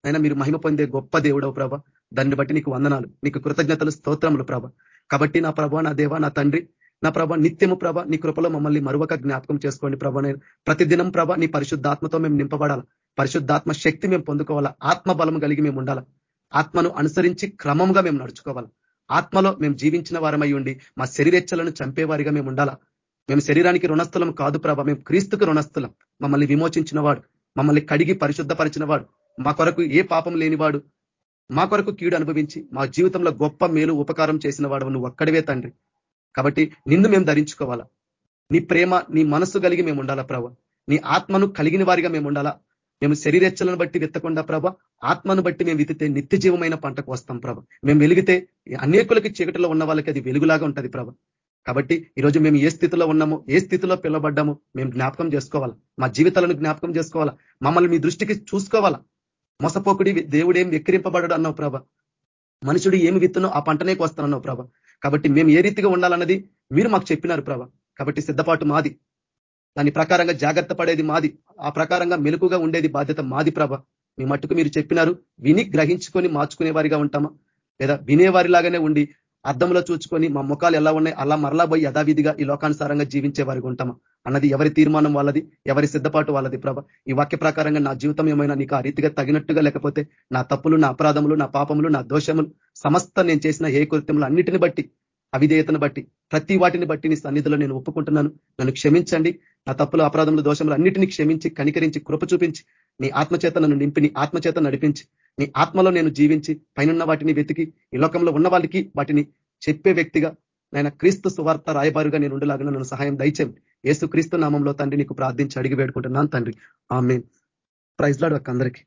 ఆయన మీరు మహిమ పొందే గొప్ప దేవుడవు ప్రభ దాన్ని బట్టి నీకు వందనాలు నీకు కృతజ్ఞతలు స్తోత్రములు ప్రభ కాబట్టి నా ప్రభ నా దేవ నా తండ్రి నా ప్రభ నిత్యము ప్రభ నీ కృపలో మమ్మల్ని మరొక జ్ఞాపకం చేసుకోండి ప్రభ నేను ప్రతిదినం ప్రభ నీ పరిశుద్ధాత్మతో మేము నింపబడాలి. పరిశుద్ధాత్మ శక్తి మేము పొందుకోవాలా? ఆత్మ బలం కలిగి మేము ఉండాలా? ఆత్మను అనుసరించి క్రమంగా మేము నడుచుకోవాలా? ఆత్మలో మేము జీవించిన వారమై ఉండి మా శరీరెచ్చలను చంపేవారిగా మేము ఉండాలా? మేము శరీరానికి రుణస్థలం కాదు ప్రభ మేము క్రీస్తుకు రుణస్థలం. మమ్మల్ని విమోచించిన వాడు మమ్మల్ని కడిగి పరిశుద్ధపరిచిన వాడు మా కొరకు ఏ పాపం లేనివాడు మా కొరకు కీడు అనుభవించి మా జీవితంలో గొప్ప మేలు ఉపకారం చేసిన వాడు నువ్వు ఒక్కడివే తండ్రి. కాబట్టి నిన్ను మేము ధరించుకోవాలా? నీ ప్రేమ నీ మనస్సు కలిగి మేము ఉండాలా ప్రభ? నీ ఆత్మను కలిగిన వారిగా మేము ఉండాలా? మేము శరీరెచ్చలను బట్టి విత్తకుండా ప్రభ ఆత్మను బట్టి మేము విత్తితే నిత్య జీవమైన పంటకు వస్తాం ప్రభ. మేము వెలిగితే అనేకులకి చీకటిలో ఉన్న వాళ్ళకి అది వెలుగులాగా ఉంటుంది ప్రభ. కాబట్టి ఈరోజు మేము ఏ స్థితిలో ఉన్నామో ఏ స్థితిలో పిలవబడ్డాము మేము జ్ఞాపకం చేసుకోవాలా? మా జీవితాలను జ్ఞాపకం చేసుకోవాలా? మమ్మల్ని మీ దృష్టికి చూసుకోవాలా? మొసపోకుడి దేవుడేం వెక్కిరింపబడడు అన్నావు ప్రభ. మనుషుడు ఏమి విత్తునో ఆ పంటనే కోస్తానన్నావు ప్రభ. కాబట్టి మేము ఏ రీతిగా ఉండాలన్నది మీరు మాకు చెప్పినారు ప్రభ. కాబట్టి సిద్ధపాటు మాది. దాని ప్రకారంగా జాగ్రత్త పడేది మాది. ఆ ప్రకారంగా మెలుకుగా ఉండేది బాధ్యత మాది ప్రభ. మీ మట్టుకు మీరు చెప్పినారు విని గ్రహించుకొని మార్చుకునే వారిగా ఉంటామా? లేదా వినేవారిలాగానే ఉండి అర్థంలో చూసుకొని మా ముఖాలు ఎలా ఉన్నాయి అలా మరలా పోయి యథావిధిగా ఈ లోకానుసారంగా జీవించే వారిగా ఉంటామా? అన్నది ఎవరి తీర్మానం వాళ్ళది ఎవరి సిద్ధపాటు వాళ్ళది ప్రభ. ఈ వాక్య ప్రకారంగా నా జీవితం ఏమైనా నీకు ఆ రీతిగా తగినట్టుగా లేకపోతే నా తప్పులు నా అపరాధములు నా పాపములు నా దోషములు సమస్త నేను చేసిన ఏ కృత్యములు అన్నిటిని బట్టి అవిధేయతను బట్టి ప్రతి వాటిని బట్టి నీ సన్నిధిలో నేను ఒప్పుకుంటున్నాను. నన్ను క్షమించండి. నా తప్పులు అపరాధములు దోషములు అన్నిటిని క్షమించి కనికరించి కృప చూపించి నీ ఆత్మచేత నన్ను నింపి నీ ఆత్మచేత నడిపించి నీ ఆత్మలో నేను జీవించి పైనున్న వాటిని వెతికి ఈ లోకంలో ఉన్న వాళ్ళకి వాటిని చెప్పే వ్యక్తిగా నేను క్రీస్తు సువార్త రాయబారుగా నేను ఉండేలాగా నన్ను సహాయం దయచేయండి. ఏసు క్రీస్తు నామంలో తండ్రి నీకు ప్రార్థించి అడిగి వేడుకుంటున్నాను తండ్రి. ఆమె ప్రైజ్ లాడు అందరికీ.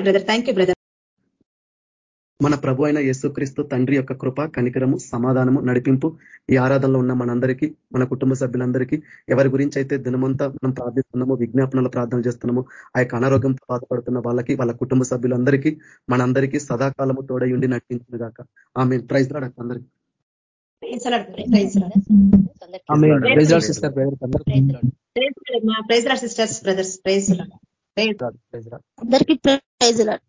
బ్రదర్. Thank you brother. మన ప్రభు అయిన యేసుక్రీస్తు తండ్రి యొక్క కృప కనికరము సమాధానము నడిపింపు ఈ ఆరాధనలో ఉన్న మనందరికీ మన కుటుంబ సభ్యులందరికీ ఎవరి గురించి అయితే దినమంతా మనం ప్రార్థిస్తున్నామో విజ్ఞాపనలో ప్రార్థన చేస్తున్నామో ఆ యొక్క అనారోగ్యం బాధపడుతున్న వాళ్ళకి వాళ్ళ కుటుంబ సభ్యులందరికీ మనందరికీ సదాకాలము తోడయుండి నటించిన గాక. ఆమె ప్రైజ్ రాడు అందరికీ. అందరికీ ప్రైజ్ లాడ్.